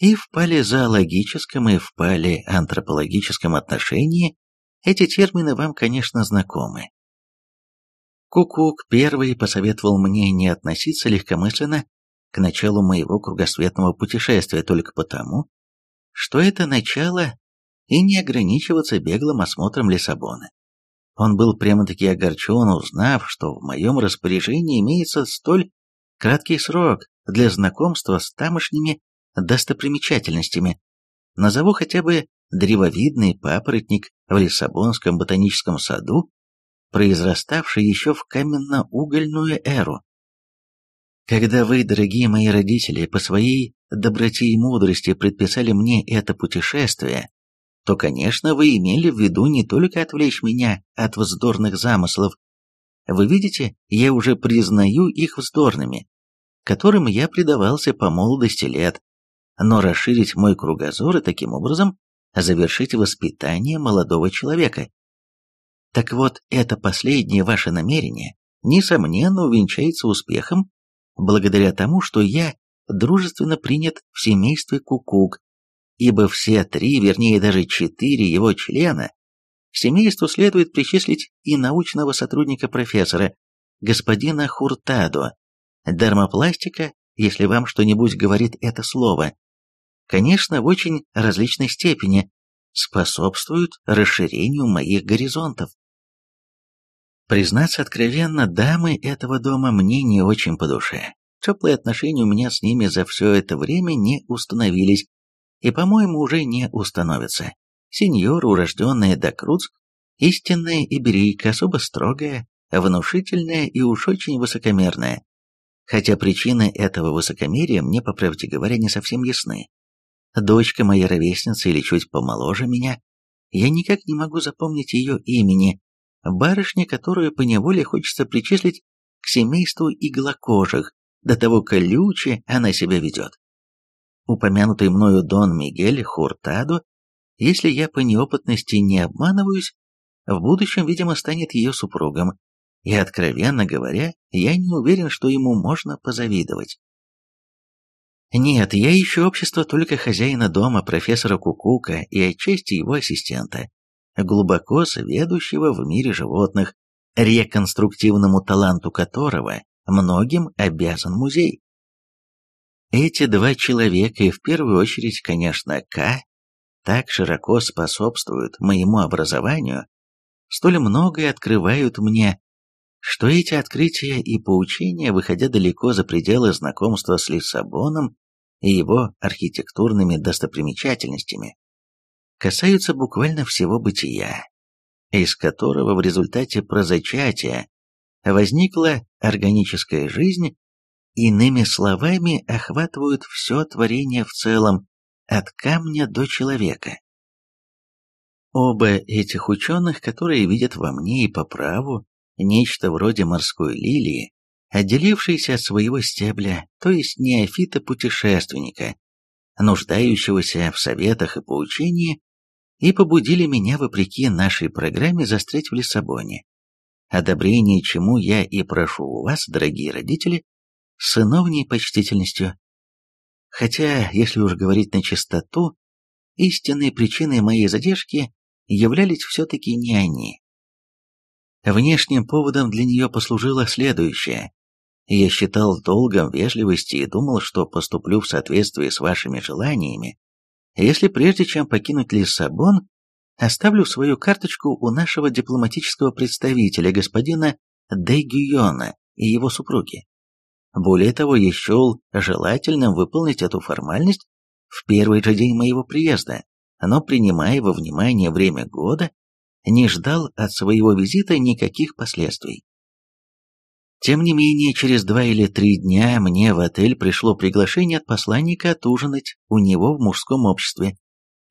И в палеозоологическом, и в палеантропологическом отношении эти термины вам, конечно, знакомы. Кукук первый посоветовал мне не относиться легкомысленно к началу моего кругосветного путешествия только потому, что это начало и не ограничиваться беглым осмотром Лиссабона. Он был прямо-таки огорчен, узнав, что в моем распоряжении имеется столь краткий срок для знакомства с тамошними достопримечательностями. Назову хотя бы древовидный папоротник в Лиссабонском ботаническом саду произраставший еще в каменно-угольную эру. Когда вы, дорогие мои родители, по своей доброте и мудрости предписали мне это путешествие, то, конечно, вы имели в виду не только отвлечь меня от вздорных замыслов. Вы видите, я уже признаю их вздорными, которым я предавался по молодости лет, но расширить мой кругозор и таким образом завершить воспитание молодого человека. Так вот, это последнее ваше намерение, несомненно, увенчается успехом, благодаря тому, что я дружественно принят в семействе Кукук, ибо все три, вернее даже четыре его члена, семейству следует причислить и научного сотрудника профессора, господина Хуртадо, дермопластика, если вам что-нибудь говорит это слово, конечно, в очень различной степени, способствуют расширению моих горизонтов. Признаться откровенно, дамы этого дома мне не очень по душе. Теплые отношения у меня с ними за все это время не установились, и, по-моему, уже не установятся. Сеньора, урожденная Докруц, истинная иберийка, особо строгая, внушительная и уж очень высокомерная. Хотя причины этого высокомерия мне, по правде говоря, не совсем ясны. Дочка моя ровесница или чуть помоложе меня, я никак не могу запомнить ее имени, барышня, которую поневоле хочется причислить к семейству иглокожих, до того колюче она себя ведет. Упомянутый мною Дон Мигель Хуртадо, если я по неопытности не обманываюсь, в будущем, видимо, станет ее супругом, и, откровенно говоря, я не уверен, что ему можно позавидовать. Нет, я ищу общество только хозяина дома, профессора Кукука и отчасти его ассистента, глубоко сведущего в мире животных, реконструктивному таланту которого многим обязан музей. Эти два человека, и в первую очередь, конечно, К, так широко способствуют моему образованию, столь многое открывают мне, что эти открытия и поучения, выходя далеко за пределы знакомства с Лиссабоном и его архитектурными достопримечательностями, касаются буквально всего бытия, из которого в результате прозачатия возникла органическая жизнь, иными словами охватывают все творение в целом, от камня до человека. Оба этих ученых, которые видят во мне и по праву нечто вроде морской лилии, отделившейся от своего стебля, то есть неофита-путешественника, нуждающегося в советах и поучении, и побудили меня, вопреки нашей программе, застрять в Лиссабоне. Одобрение, чему я и прошу у вас, дорогие родители, с сыновней почтительностью. Хотя, если уж говорить на чистоту, истинной причиной моей задержки являлись все-таки не они. Внешним поводом для нее послужило следующее. Я считал долгом вежливости и думал, что поступлю в соответствии с вашими желаниями, если прежде чем покинуть Лиссабон, оставлю свою карточку у нашего дипломатического представителя, господина Де Гюйона и его супруги. Более того, я счел желательным выполнить эту формальность в первый же день моего приезда, но, принимая во внимание время года, не ждал от своего визита никаких последствий. Тем не менее, через два или три дня мне в отель пришло приглашение от посланника отужинать у него в мужском обществе.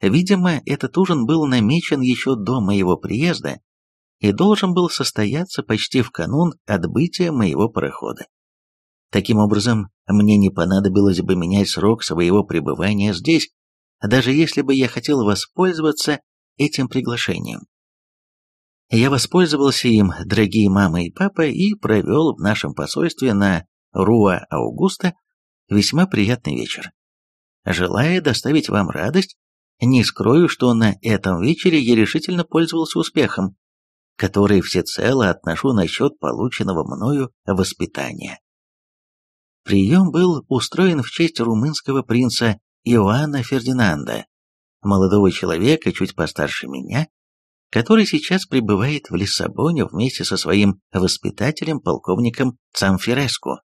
Видимо, этот ужин был намечен еще до моего приезда и должен был состояться почти в канун отбытия моего парохода. Таким образом, мне не понадобилось бы менять срок своего пребывания здесь, даже если бы я хотел воспользоваться этим приглашением. Я воспользовался им, дорогие мама и папа, и провел в нашем посольстве на Руа Аугуста весьма приятный вечер. Желая доставить вам радость, не скрою, что на этом вечере я решительно пользовался успехом, который всецело отношу на счет полученного мною воспитания. Прием был устроен в честь румынского принца Иоанна Фердинанда, молодого человека, чуть постарше меня, который сейчас пребывает в Лиссабоне вместе со своим воспитателем, полковником Цамфиреску.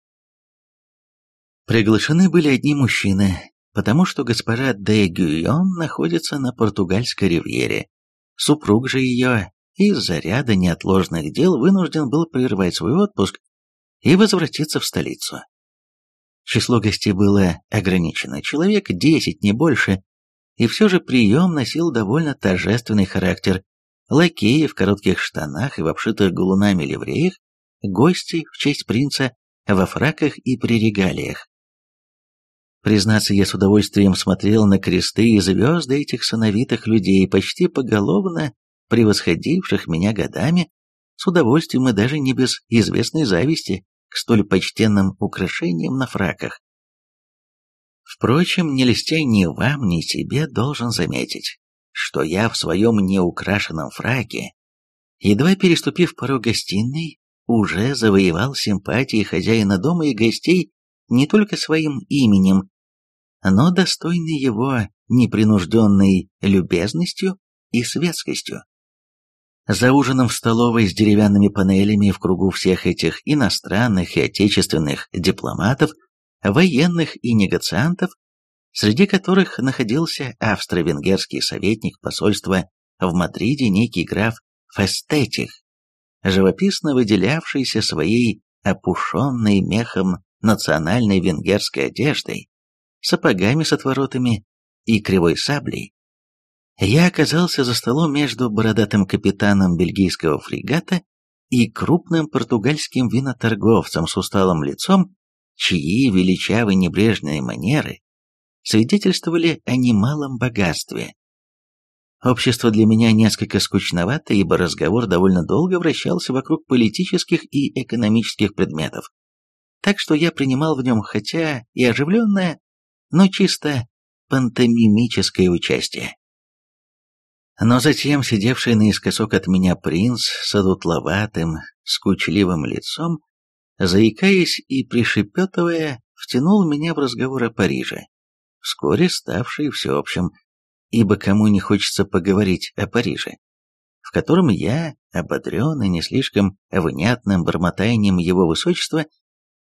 Приглашены были одни мужчины, потому что госпожа де Гюйон находится на португальской ривьере. Супруг же ее из-за ряда неотложных дел вынужден был прервать свой отпуск и возвратиться в столицу. Число гостей было ограничено, человек десять, не больше, и все же прием носил довольно торжественный характер, лакеи в коротких штанах и в обшитых галунами ливреях, гости в честь принца во фраках и при регалиях. Признаться, я с удовольствием смотрел на кресты и звезды этих сыновитых людей, почти поголовно превосходивших меня годами, с удовольствием и даже не без известной зависти к столь почтенным украшениям на фраках. Впрочем, не листя ни вам, ни себе, должен заметить, что я в своем неукрашенном фраке, едва переступив порог гостиной, уже завоевал симпатии хозяина дома и гостей не только своим именем, но достойный его непринужденной любезностью и светскостью. За ужином в столовой с деревянными панелями в кругу всех этих иностранных и отечественных дипломатов, военных и негациантов среди которых находился австро-венгерский советник посольства в Мадриде некий граф Фестетих, живописно выделявшийся своей опушенной мехом национальной венгерской одеждой, сапогами с отворотами и кривой саблей. Я оказался за столом между бородатым капитаном бельгийского фрегата и крупным португальским виноторговцем с усталым лицом, чьи величавые небрежные манеры свидетельствовали о немалом богатстве. Общество для меня несколько скучновато, ибо разговор довольно долго вращался вокруг политических и экономических предметов. Так что я принимал в нем хотя и оживленное, но чисто пантомимическое участие. Но затем сидевший наискосок от меня принц с одутловатым, скучливым лицом, заикаясь и пришепетывая, втянул меня в разговор о Париже вскоре ставший всеобщим, ибо кому не хочется поговорить о Париже, в котором я, ободренный не слишком внятным бормотанием его высочества,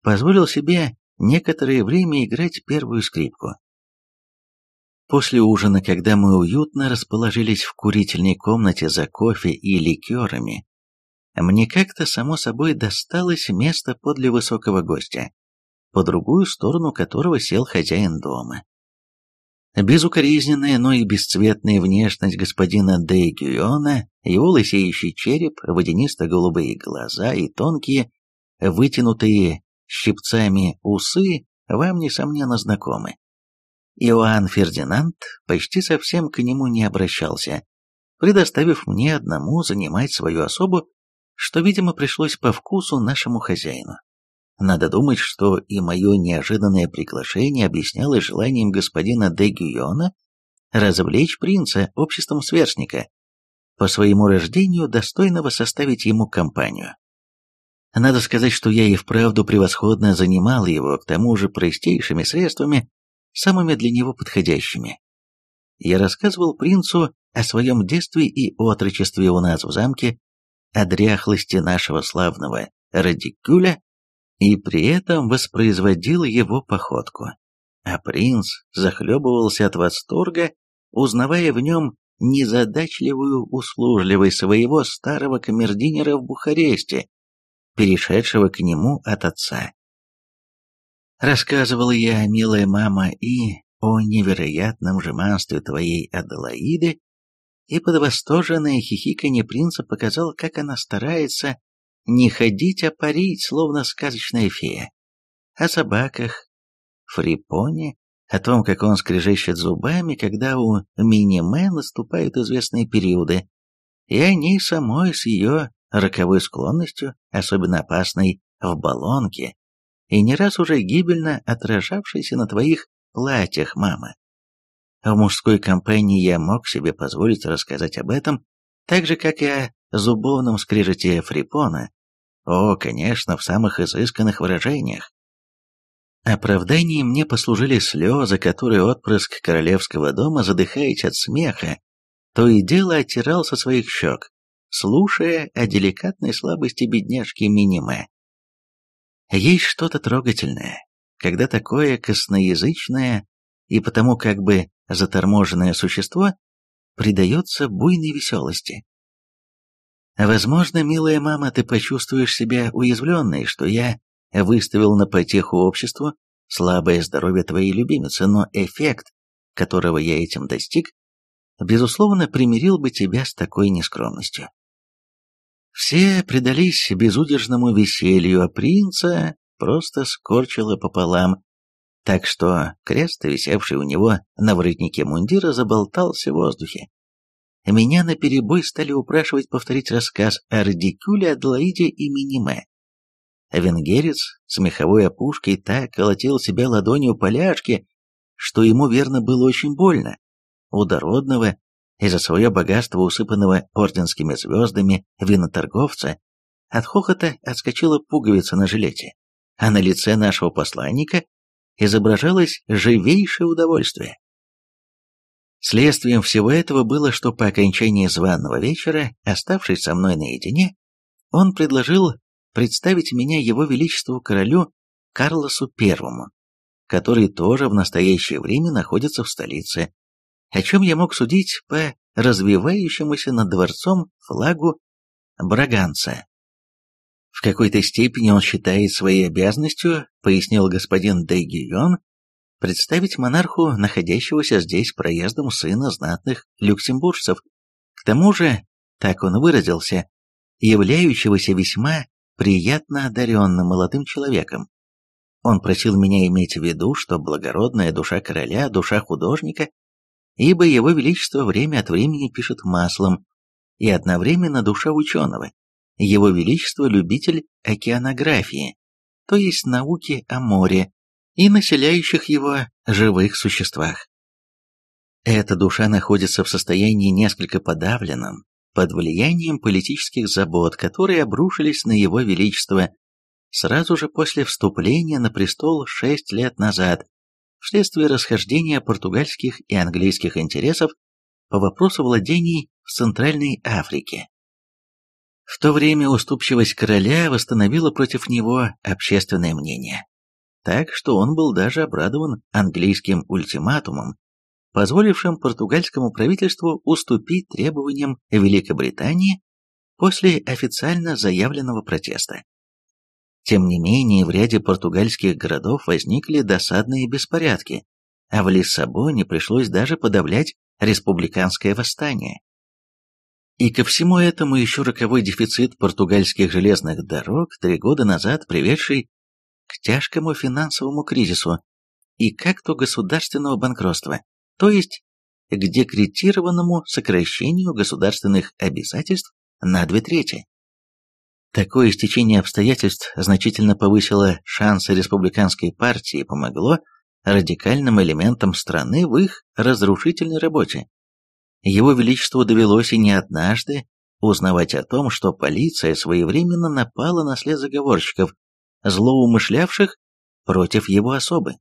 позволил себе некоторое время играть первую скрипку. После ужина, когда мы уютно расположились в курительной комнате за кофе и ликерами, мне как-то само собой досталось место подле высокого гостя, по другую сторону которого сел хозяин дома. Безукоризненная, но и бесцветная внешность господина де Гюйона, его лысеющий череп, водянисто-голубые глаза и тонкие, вытянутые щипцами усы вам, несомненно, знакомы. Иоанн Фердинанд почти совсем к нему не обращался, предоставив мне одному занимать свою особу, что, видимо, пришлось по вкусу нашему хозяину. Надо думать, что и мое неожиданное приглашение объяснялось желанием господина де Гюйона развлечь принца обществом сверстника, по своему рождению достойного составить ему компанию. Надо сказать, что я и вправду превосходно занимал его, к тому же простейшими средствами, самыми для него подходящими. Я рассказывал принцу о своем детстве и отрочестве у нас в замке, о дряхлости нашего славного радикюля, и при этом воспроизводил его походку. А принц захлебывался от восторга, узнавая в нем незадачливую услужливость своего старого камердинера в Бухаресте, перешедшего к нему от отца. Рассказывал я, милая мама, и о невероятном жеманстве твоей Аделаиды, и под восторженное хихиканье принца показал, как она старается не ходить, а парить, словно сказочная фея. О собаках, Фрипоне, о том, как он скрежещет зубами, когда у Миниме наступают известные периоды, и о ней самой с ее роковой склонностью, особенно опасной в баллонке, и не раз уже гибельно отражавшейся на твоих платьях, мама. В мужской компании я мог себе позволить рассказать об этом, так же, как и о зубовном скрежете Фрипона. О, конечно, в самых изысканных выражениях. Оправданием мне послужили слезы, которые отпрыск королевского дома, задыхаясь от смеха, то и дело оттирал со своих щек, слушая о деликатной слабости бедняжки Миниме. Есть что-то трогательное, когда такое косноязычное и потому как бы заторможенное существо предается буйной веселости. Возможно, милая мама, ты почувствуешь себя уязвленной, что я выставил на потеху обществу слабое здоровье твоей любимицы, но эффект, которого я этим достиг, безусловно, примирил бы тебя с такой нескромностью. Все предались безудержному веселью, а принца просто скорчило пополам, так что крест, висевший у него на воротнике мундира, заболтался в воздухе. Меня наперебой стали упрашивать повторить рассказ о Радикюле, Адлоиде и Миниме. Венгерец с меховой опушкой так колотил себя ладонью поляшки, что ему верно было очень больно. У дородного, из-за свое богатство усыпанного орденскими звездами виноторговца, от хохота отскочила пуговица на жилете, а на лице нашего посланника изображалось живейшее удовольствие. Следствием всего этого было, что по окончании званого вечера, оставшись со мной наедине, он предложил представить меня его величеству королю Карлосу Первому, который тоже в настоящее время находится в столице, о чем я мог судить по развивающемуся над дворцом флагу Браганца. В какой-то степени он считает своей обязанностью, пояснил господин Дегион, представить монарху, находящегося здесь проездом сына знатных люксембуржцев, к тому же, так он выразился, являющегося весьма приятно одаренным молодым человеком. Он просил меня иметь в виду, что благородная душа короля, душа художника, ибо его величество время от времени пишет маслом, и одновременно душа ученого, его величество любитель океанографии, то есть науки о море и населяющих его живых существах. Эта душа находится в состоянии несколько подавленном, под влиянием политических забот, которые обрушились на его величество сразу же после вступления на престол шесть лет назад, вследствие расхождения португальских и английских интересов по вопросу владений в Центральной Африке. В то время уступчивость короля восстановила против него общественное мнение, так что он был даже обрадован английским ультиматумом, позволившим португальскому правительству уступить требованиям Великобритании после официально заявленного протеста. Тем не менее, в ряде португальских городов возникли досадные беспорядки, а в Лиссабоне пришлось даже подавлять республиканское восстание. И ко всему этому еще роковой дефицит португальских железных дорог, три года назад приведший к тяжкому финансовому кризису и как то государственного банкротства, то есть к декретированному сокращению государственных обязательств на две трети. Такое стечение обстоятельств значительно повысило шансы республиканской партии и помогло радикальным элементам страны в их разрушительной работе. Его Величеству довелось и не однажды узнавать о том, что полиция своевременно напала на след заговорщиков, злоумышлявших против его особы.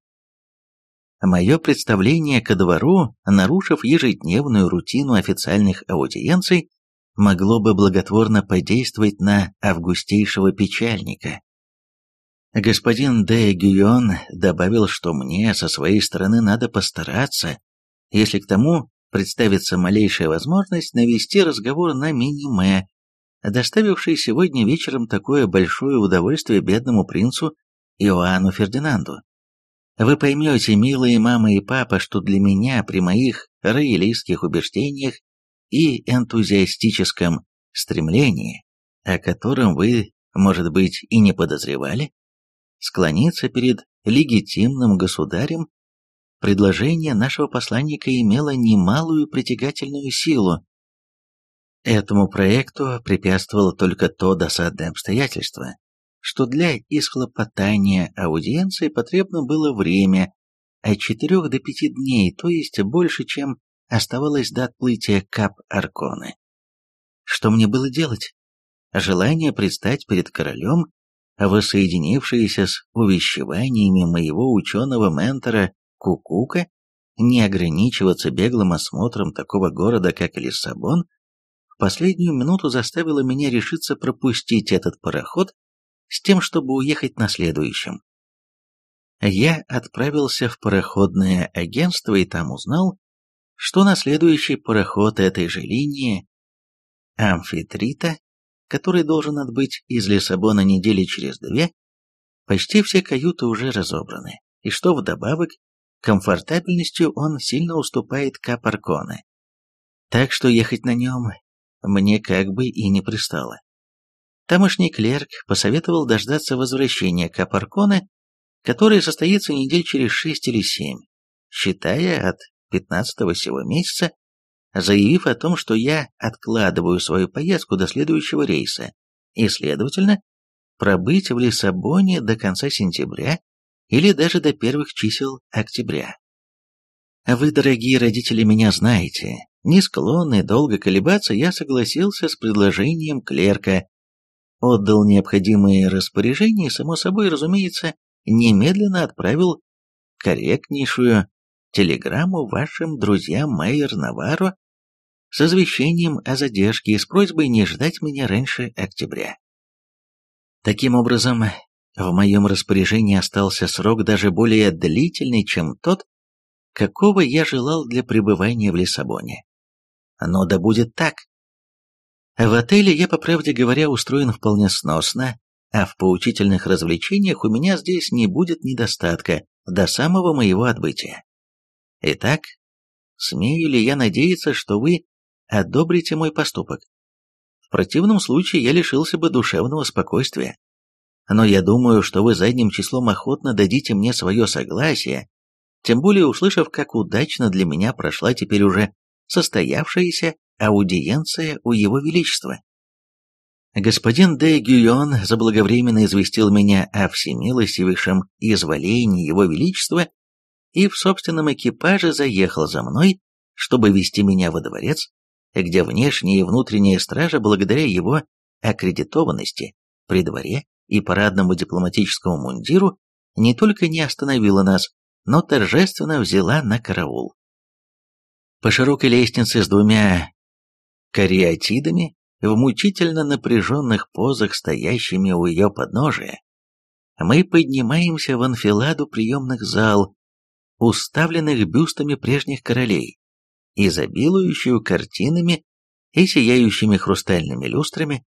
Мое представление ко двору, нарушив ежедневную рутину официальных аудиенций, могло бы благотворно подействовать на августейшего печальника. Господин де Гюйон добавил, что мне со своей стороны надо постараться, если к тому представится малейшая возможность навести разговор на миниме, доставивший сегодня вечером такое большое удовольствие бедному принцу Иоанну Фердинанду. Вы поймете, милые мама и папа, что для меня при моих роялистских убеждениях и энтузиастическом стремлении, о котором вы, может быть, и не подозревали, склониться перед легитимным государем, предложение нашего посланника имело немалую притягательную силу. Этому проекту препятствовало только то досадное обстоятельство, что для исхлопотания аудиенции потребно было время от четырех до пяти дней, то есть больше, чем оставалось до отплытия Кап-Арконы. Что мне было делать? Желание предстать перед королем, воссоединившееся с увещеваниями моего ученого-ментора Кукука, не ограничиваться беглым осмотром такого города, как Лиссабон, последнюю минуту заставило меня решиться пропустить этот пароход с тем, чтобы уехать на следующем. Я отправился в пароходное агентство и там узнал, что на следующий пароход этой же линии Амфитрита, который должен отбыть из Лиссабона недели через две, почти все каюты уже разобраны, и что вдобавок комфортабельностью он сильно уступает Капарконе. Так что ехать на нем мне как бы и не пристало. Тамошний клерк посоветовал дождаться возвращения Капарконе, которое состоится недель через шесть или семь, считая от пятнадцатого сего месяца, заявив о том, что я откладываю свою поездку до следующего рейса и, следовательно, пробыть в Лиссабоне до конца сентября или даже до первых чисел октября. Вы, дорогие родители, меня знаете. Не склонный долго колебаться, я согласился с предложением клерка отдал необходимые распоряжения и, само собой, разумеется, немедленно отправил корректнейшую телеграмму вашим друзьям Майер Наваро с извещением о задержке и с просьбой не ждать меня раньше октября. Таким образом, в моем распоряжении остался срок даже более длительный, чем тот, какого я желал для пребывания в Лиссабоне. Но да будет так. В отеле я, по правде говоря, устроен вполне сносно, а в поучительных развлечениях у меня здесь не будет недостатка до самого моего отбытия. Итак, смею ли я надеяться, что вы одобрите мой поступок? В противном случае я лишился бы душевного спокойствия. Но я думаю, что вы задним числом охотно дадите мне свое согласие, тем более услышав, как удачно для меня прошла теперь уже состоявшаяся аудиенция у Его Величества. Господин де Гюйон заблаговременно известил меня о всемилостивейшем изволении Его Величества и в собственном экипаже заехал за мной, чтобы вести меня во дворец, где внешняя и внутренняя стража, благодаря его аккредитованности при дворе и парадному дипломатическому мундиру, не только не остановила нас, но торжественно взяла на караул. По широкой лестнице с двумя кариатидами в мучительно напряженных позах, стоящими у ее подножия, мы поднимаемся в анфиладу приемных зал, уставленных бюстами прежних королей, изобилующую картинами и сияющими хрустальными люстрами,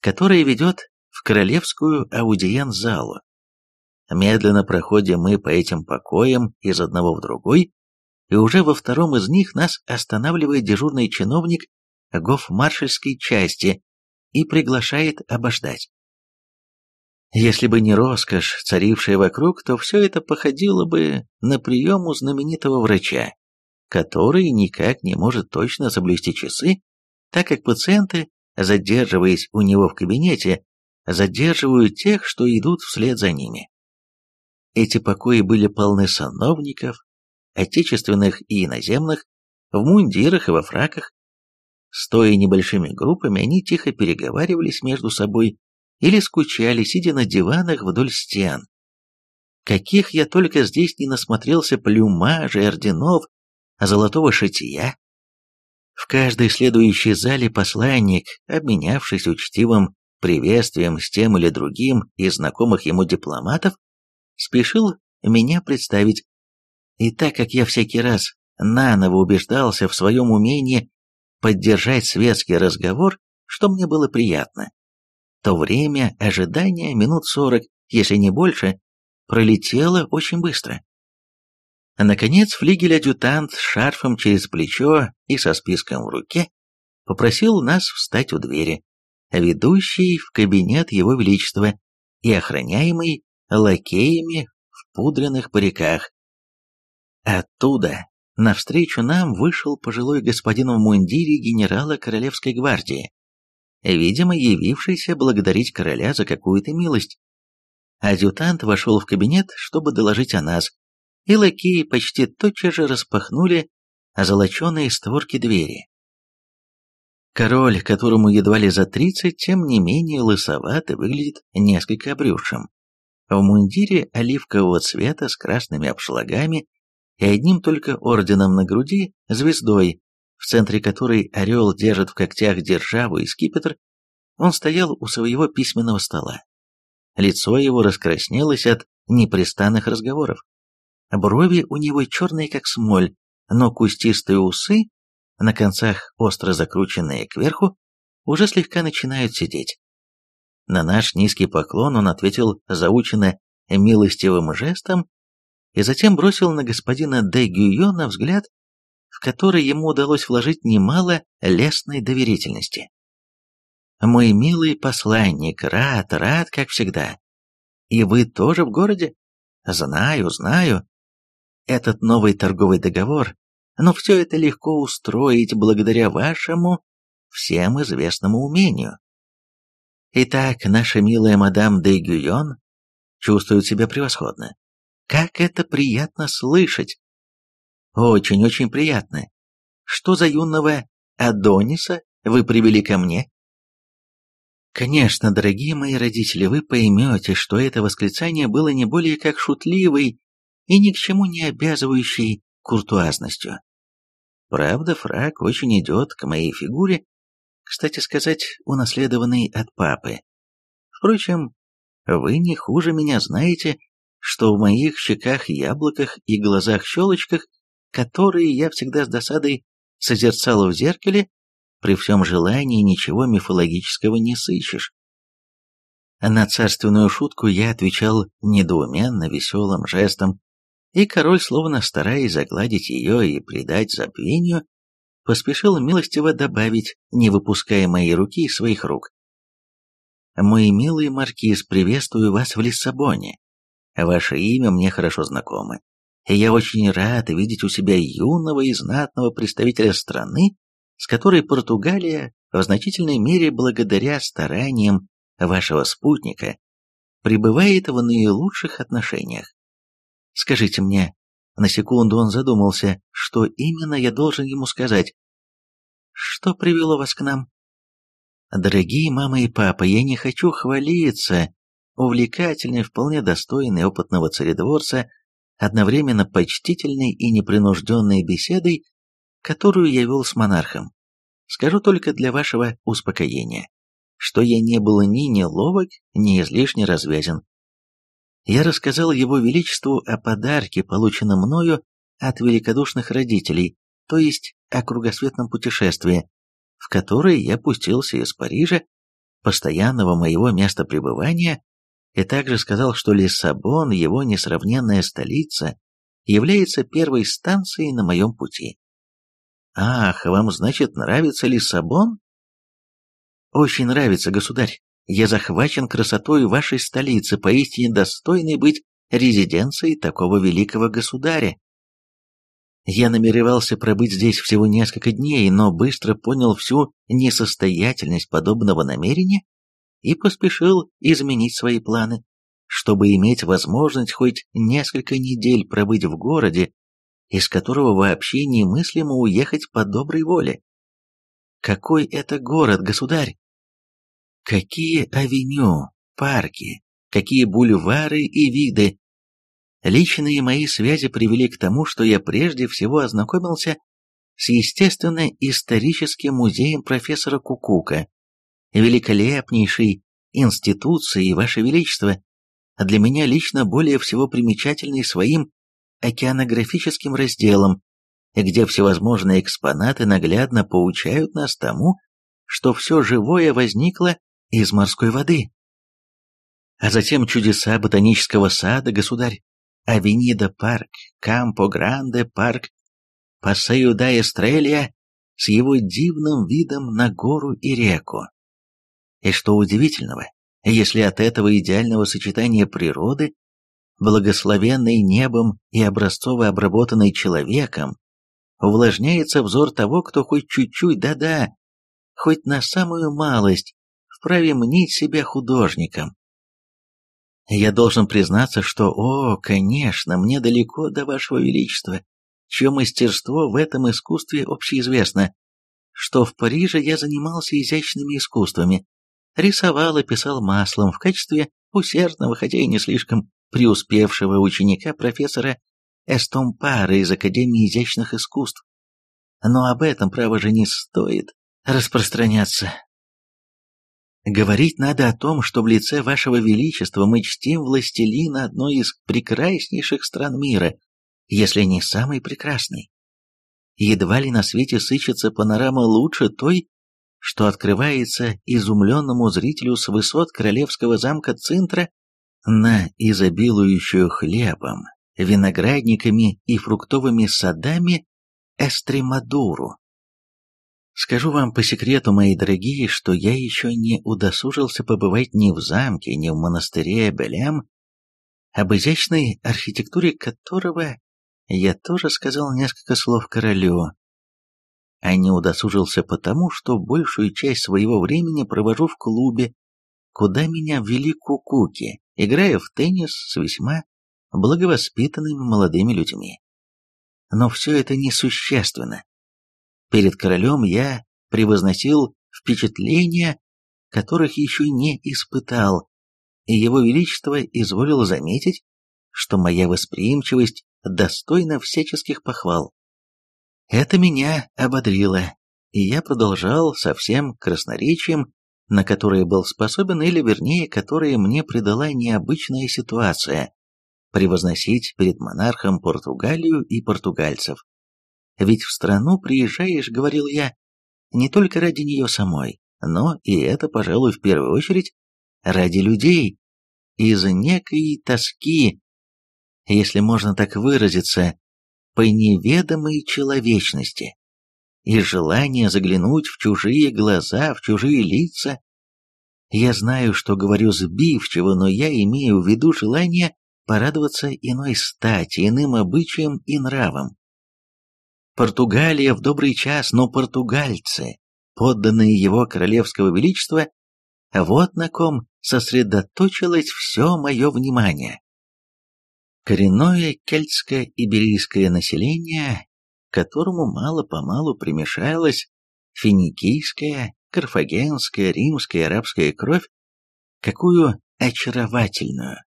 которая ведет в королевскую аудиенц-залу. Медленно проходим мы по этим покоям из одного в другой, и уже во втором из них нас останавливает дежурный чиновник гофмаршальской части и приглашает обождать. Если бы не роскошь, царившая вокруг, то все это походило бы на прием у знаменитого врача, который никак не может точно соблюсти часы, так как пациенты, задерживаясь у него в кабинете, задерживают тех, что идут вслед за ними. Эти покои были полны сановников, отечественных и иноземных, в мундирах и во фраках, Стоя небольшими группами, они тихо переговаривались между собой или скучали, сидя на диванах вдоль стен. Каких я только здесь не насмотрелся плюмажей, орденов, золотого шитья. В каждой следующей зале посланник, обменявшись учтивым приветствием с тем или другим из знакомых ему дипломатов, спешил меня представить. И так как я всякий раз наново убеждался в своем умении поддержать светский разговор, что мне было приятно, то время ожидания минут сорок, если не больше, пролетело очень быстро. Наконец флигель-адъютант с шарфом через плечо и со списком в руке попросил нас встать у двери, ведущей в кабинет его величества и охраняемый лакеями в пудренных париках. Оттуда навстречу нам вышел пожилой господин в мундире генерала Королевской гвардии, видимо, явившийся благодарить короля за какую-то милость. Адъютант вошел в кабинет, чтобы доложить о нас, и лакеи почти тотчас же распахнули озолоченные створки двери. Король, которому едва ли за тридцать, тем не менее лысоват и выглядит несколько обрюзшим. В мундире оливкового цвета с красными обшлагами и одним только орденом на груди, звездой, в центре которой орел держит в когтях державу и скипетр, он стоял у своего письменного стола. Лицо его раскраснелось от непрестанных разговоров. Брови у него черные, как смоль, но кустистые усы, на концах остро закрученные кверху, уже слегка начинают сидеть. На наш низкий поклон он ответил заученно милостивым жестом и затем бросил на господина де Гюйона взгляд, в который ему удалось вложить немало лестной доверительности. «Мой милый посланник, рад, рад, как всегда. И вы тоже в городе? Знаю, знаю. Этот новый торговый договор, но все это легко устроить благодаря вашему всем известному умению. Итак, наша милая мадам де Гюйон чувствует себя превосходно. Как это приятно слышать! Очень-очень приятно. Что за юного Адониса вы привели ко мне? Конечно, дорогие мои родители, вы поймете, что это восклицание было не более как шутливой и ни к чему не обязывающей куртуазностью. Правда, фраг очень идет к моей фигуре, кстати сказать, унаследованный от папы. Впрочем, вы не хуже меня знаете, что в моих щеках-яблоках и глазах-щелочках которые я всегда с досадой созерцал в зеркале, при всем желании ничего мифологического не сыщешь. На царственную шутку я отвечал недоуменно, веселым жестом, и король, словно стараясь загладить ее и придать забвению, поспешил милостиво добавить, не выпуская моей руки из своих рук. «Мой милый маркиз, приветствую вас в Лиссабоне. Ваше имя мне хорошо знакомо и я очень рад видеть у себя юного и знатного представителя страны, с которой Португалия в значительной мере благодаря стараниям вашего спутника пребывает в наилучших отношениях. Скажите мне, на секунду он задумался, что именно я должен ему сказать. Что привело вас к нам? Дорогие мама и папа, я не хочу хвалиться. Увлекательный, вполне достойный опытного царедворца одновременно почтительной и непринужденной беседой, которую я вел с монархом. Скажу только для вашего успокоения, что я не был ни неловок, ни излишне развязен. Я рассказал его величеству о подарке, полученном мною от великодушных родителей, то есть о кругосветном путешествии, в которое я пустился из Парижа, постоянного моего места пребывания, и также сказал, что Лиссабон, его несравненная столица, является первой станцией на моем пути. «Ах, вам, значит, нравится Лиссабон?» «Очень нравится, государь. Я захвачен красотой вашей столицы, поистине достойной быть резиденцией такого великого государя. Я намеревался пробыть здесь всего несколько дней, но быстро понял всю несостоятельность подобного намерения и поспешил изменить свои планы, чтобы иметь возможность хоть несколько недель пробыть в городе, из которого вообще немыслимо уехать по доброй воле. какой это город, государь? Какие авеню, парки, какие бульвары и виды. Личные мои связи привели к тому, что я прежде всего ознакомился с естественно-историческим музеем профессора Кукука, великолепнейшей институцией, Ваше Величество, для меня лично более всего примечательный своим океанографическим разделом, где всевозможные экспонаты наглядно поучают нас тому, что все живое возникло из морской воды. А затем чудеса ботанического сада, государь, Авенида парк, Кампо Гранде парк, Пассею да Эстрелия с его дивным видом на гору и реку. И что удивительного, если от этого идеального сочетания природы, благословенной небом и образцово обработанной человеком, увлажняется взор того, кто хоть чуть-чуть, да-да, хоть на самую малость, вправе мнить себя художником. Я должен признаться, что, о, конечно, мне далеко до вашего величества, чье мастерство в этом искусстве общеизвестно, что в Париже я занимался изящными искусствами, рисовал и писал маслом в качестве усердного, хотя и не слишком преуспевшего ученика профессора Эстомпара из Академии изящных искусств. Но об этом, право же, не стоит распространяться. Говорить надо о том, что в лице вашего величества мы чтим властелина одной из прекраснейших стран мира, если не самой прекрасной. Едва ли на свете сыщется панорама лучше той, что открывается изумленному зрителю с высот королевского замка Цинтра на изобилующую хлебом, виноградниками и фруктовыми садами Эстремадуру. Скажу вам по секрету, мои дорогие, что я еще не удосужился побывать ни в замке, ни в монастыре Белям, об изящной архитектуре которого я тоже сказал несколько слов королю, а не удосужился потому, что большую часть своего времени провожу в клубе, куда меня ввели кукуки, играя в теннис с весьма благовоспитанными молодыми людьми. Но все это несущественно. Перед королем я превозносил впечатления, которых еще не испытал, и его величество изволил заметить, что моя восприимчивость достойна всяческих похвал. Это меня ободрило, и я продолжал со всем красноречием, на которое был способен, или вернее, которое мне придала необычная ситуация, превозносить перед монархом Португалию и португальцев. Ведь в страну приезжаешь, говорил я, не только ради нее самой, но и это, пожалуй, в первую очередь, ради людей, из некой тоски, если можно так выразиться, по неведомой человечности и желание заглянуть в чужие глаза, в чужие лица. Я знаю, что говорю сбивчиво, но я имею в виду желание порадоваться иной стати, иным обычаям и нравам. Португалия в добрый час, но португальцы, подданные его королевского величества, вот на ком сосредоточилось все мое внимание коренное кельтско-иберийское население, к которому мало-помалу примешалась финикийская, карфагенская, римская, арабская кровь, какую очаровательную,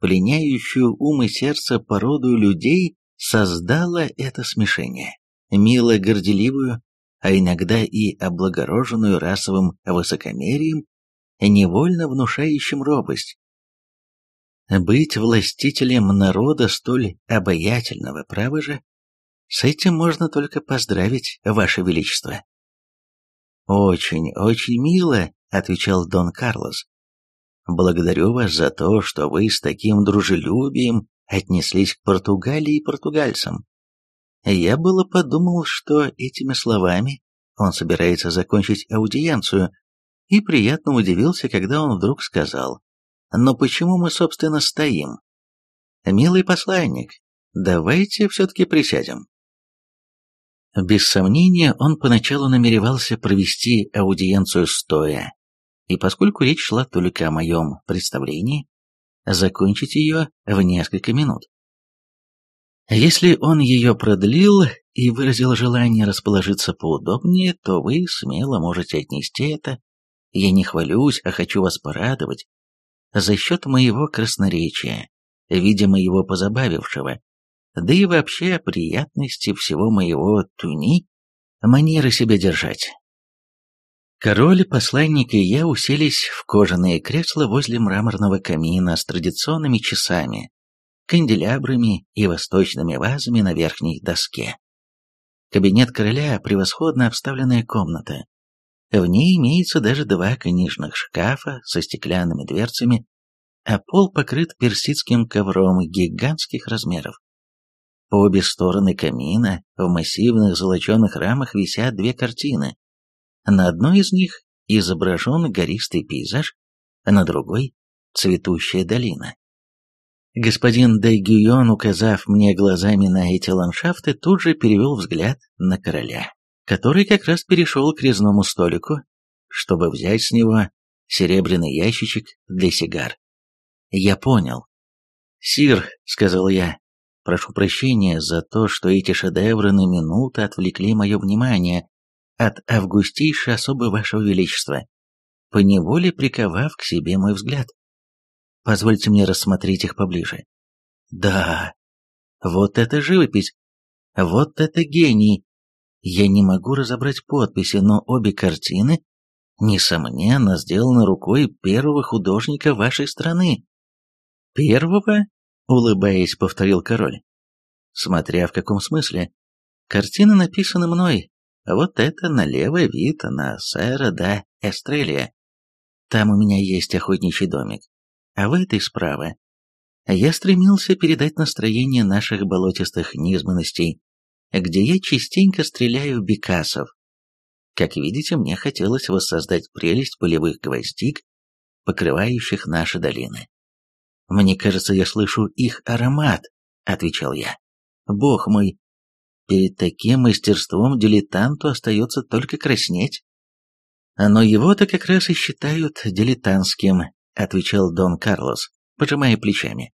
пленяющую ум и сердце породу людей создало это смешение, мило горделивую, а иногда и облагороженную расовым высокомерием, невольно внушающим робость, быть властителем народа столь обаятельного, право же? С этим можно только поздравить, Ваше Величество. «Очень, очень мило», — отвечал Дон Карлос. «Благодарю вас за то, что вы с таким дружелюбием отнеслись к Португалии и португальцам. Я было подумал, что этими словами он собирается закончить аудиенцию, и приятно удивился, когда он вдруг сказал, но почему мы, собственно, стоим? Милый посланник, давайте все-таки присядем. Без сомнения, он поначалу намеревался провести аудиенцию стоя, и поскольку речь шла только о моем представлении, закончить ее в несколько минут. Если он ее продлил, и выразил желание расположиться поудобнее, то вы смело можете отнести это. Я не хвалюсь, а хочу вас порадовать. За счет моего красноречия, видимо, его позабавившего, да и вообще приятности всего моего туни, манеры себя держать. Король, посланник и я уселись в кожаные кресла возле мраморного камина с традиционными часами, канделябрами и восточными вазами на верхней доске. Кабинет короля – превосходно обставленная комната. В ней имеется даже два книжных шкафа со стеклянными дверцами, а пол покрыт персидским ковром гигантских размеров. По обе стороны камина в массивных золоченых рамах висят две картины. На одной из них изображен гористый пейзаж, а на другой – цветущая долина. Господин Дайгюйон, указав мне глазами на эти ландшафты, тут же перевел взгляд на короля, который как раз перешел к резному столику, чтобы взять с него серебряный ящичек для сигар. Я понял. «Сир», — сказал я, — «прошу прощения за то, что эти шедевры на минуту отвлекли мое внимание от августейшей особы вашего величества, поневоле приковав к себе мой взгляд. Позвольте мне рассмотреть их поближе. Да, вот это живопись, вот это гений. Я не могу разобрать подписи, но обе картины, несомненно, сделаны рукой первого художника вашей страны. Первого? Улыбаясь, повторил король. Смотря в каком смысле. Картины написаны мной. Вот это налево вид на сэра да Эстрелия. Там у меня есть охотничий домик а в этой справа я стремился передать настроение наших болотистых низменностей, где я частенько стреляю бекасов. Как видите, мне хотелось воссоздать прелесть полевых гвоздик, покрывающих наши долины. «Мне кажется, я слышу их аромат», — отвечал я. «Бог мой, перед таким мастерством дилетанту остается только краснеть». Но его-то как раз и считают дилетантским, — отвечал Дон Карлос, пожимая плечами.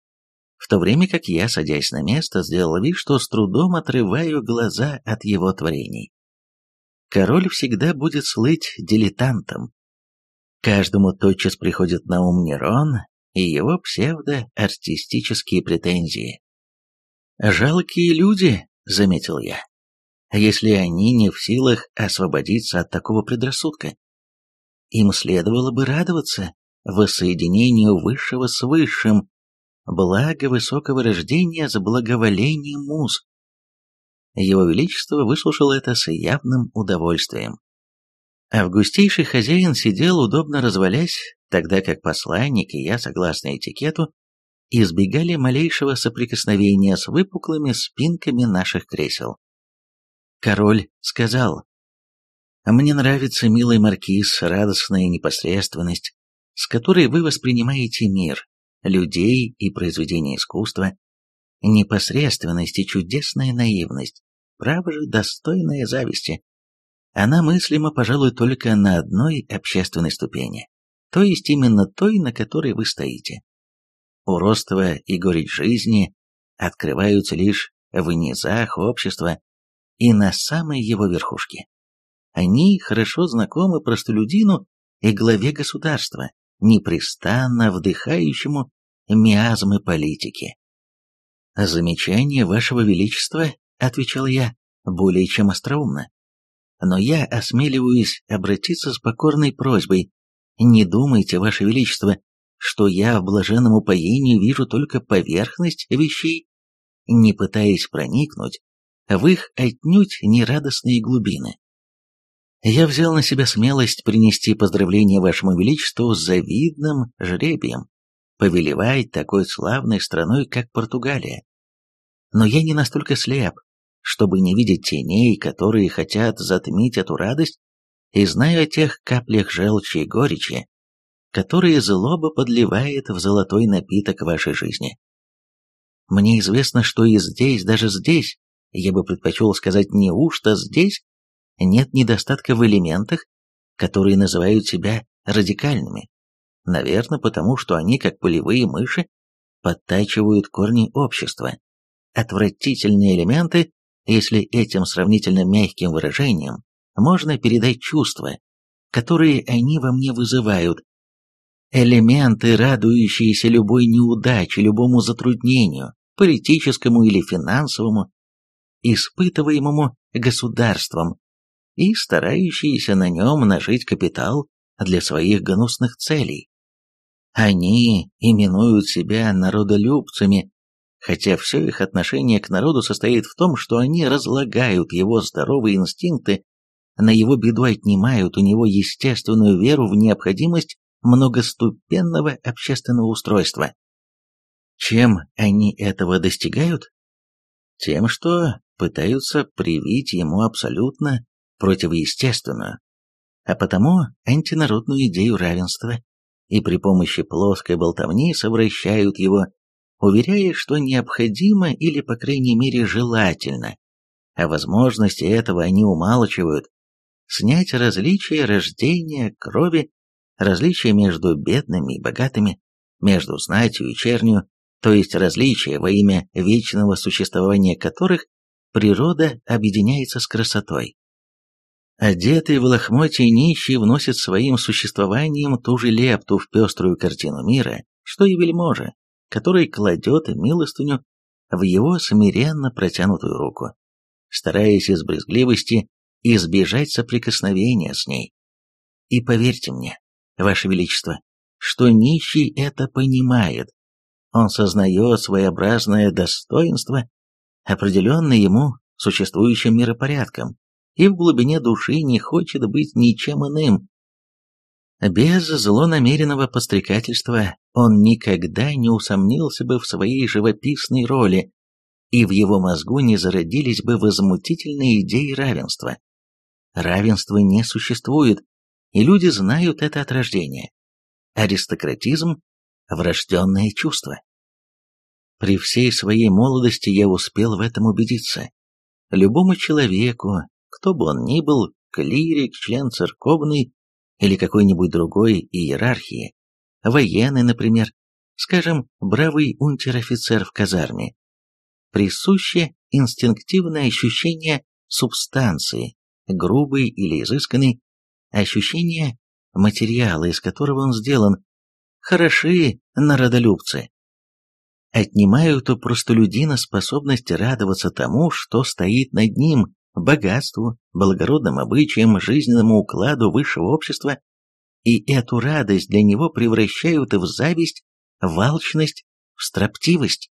В то время как я, садясь на место, сделал вид, что с трудом отрываю глаза от его творений. Король всегда будет слыть дилетантом. Каждому тотчас приходит на ум Нерон и его псевдоартистические претензии. «Жалкие люди», — заметил я, — «если они не в силах освободиться от такого предрассудка. Им следовало бы радоваться, воссоединению высшего с высшим, благо высокого рождения с благоволением муз. Его Величество выслушал это с явным удовольствием. Августейший хозяин сидел, удобно развалясь, тогда как посланник и я, согласно этикету, избегали малейшего соприкосновения с выпуклыми спинками наших кресел. Король сказал, «Мне нравится, милый маркиз, радостная непосредственность, с которой вы воспринимаете мир, людей и произведения искусства, непосредственность и чудесная наивность, право же достойная зависти. Она мыслима, пожалуй, только на одной общественной ступени, то есть именно той, на которой вы стоите. Уродство и горечь жизни открываются лишь в низах общества и на самой его верхушке. Они хорошо знакомы простолюдину и главе государства, непрестанно вдыхающему миазмы политики. «Замечание Вашего Величества», — отвечал я, — «более чем остроумно. Но я осмеливаюсь обратиться с покорной просьбой. Не думайте, Ваше Величество, что я в блаженном упоении вижу только поверхность вещей, не пытаясь проникнуть в их отнюдь нерадостные глубины. Я взял на себя смелость принести поздравление вашему величеству с завидным жребием, повелевать такой славной страной, как Португалия. Но я не настолько слеп, чтобы не видеть теней, которые хотят затмить эту радость, и знаю о тех каплях желчи и горечи, которые злоба подливает в золотой напиток вашей жизни. Мне известно, что и здесь, даже здесь, я бы предпочел сказать неужто здесь, нет недостатка в элементах, которые называют себя радикальными. Наверное, потому что они, как полевые мыши, подтачивают корни общества. Отвратительные элементы, если этим сравнительно мягким выражением можно передать чувства, которые они во мне вызывают, элементы, радующиеся любой неудаче, любому затруднению, политическому или финансовому, испытываемому государством, и старающиеся на нем нажить капитал для своих гнусных целей. Они именуют себя народолюбцами, хотя все их отношение к народу состоит в том, что они разлагают его здоровые инстинкты, на его беду отнимают у него естественную веру в необходимость многоступенного общественного устройства. Чем они этого достигают? Тем, что пытаются привить ему абсолютно противоестественную, а потому антинародную идею равенства, и при помощи плоской болтовни совращают его, уверяя, что необходимо или, по крайней мере, желательно, о возможности этого они умалчивают, снять различия рождения, крови, различия между бедными и богатыми, между знатью и чернью, то есть различия во имя вечного существования которых природа объединяется с красотой. Одетый в лохмотье нищий вносит своим существованием ту же лепту в пеструю картину мира, что и вельможа, который кладет милостыню в его смиренно протянутую руку, стараясь из брезгливости избежать соприкосновения с ней. И поверьте мне, Ваше Величество, что нищий это понимает. Он сознает своеобразное достоинство, определенное ему существующим миропорядком, и в глубине души не хочет быть ничем иным. Без злонамеренного подстрекательства он никогда не усомнился бы в своей живописной роли, и в его мозгу не зародились бы возмутительные идеи равенства. Равенства не существует, и люди знают это от рождения. Аристократизм – врожденное чувство. При всей своей молодости я успел в этом убедиться. Любому человеку, кто бы он ни был, клирик, член церковный или какой-нибудь другой иерархии, военный, например, скажем, бравый унтер-офицер в казарме, присуще инстинктивное ощущение субстанции, грубой или изысканной, ощущение материала, из которого он сделан, хороши народолюбцы. Отнимают у простолюдина способность радоваться тому, что стоит над ним, богатству, благородным обычаям, жизненному укладу высшего общества, и эту радость для него превращают в зависть, в алчность, в строптивость.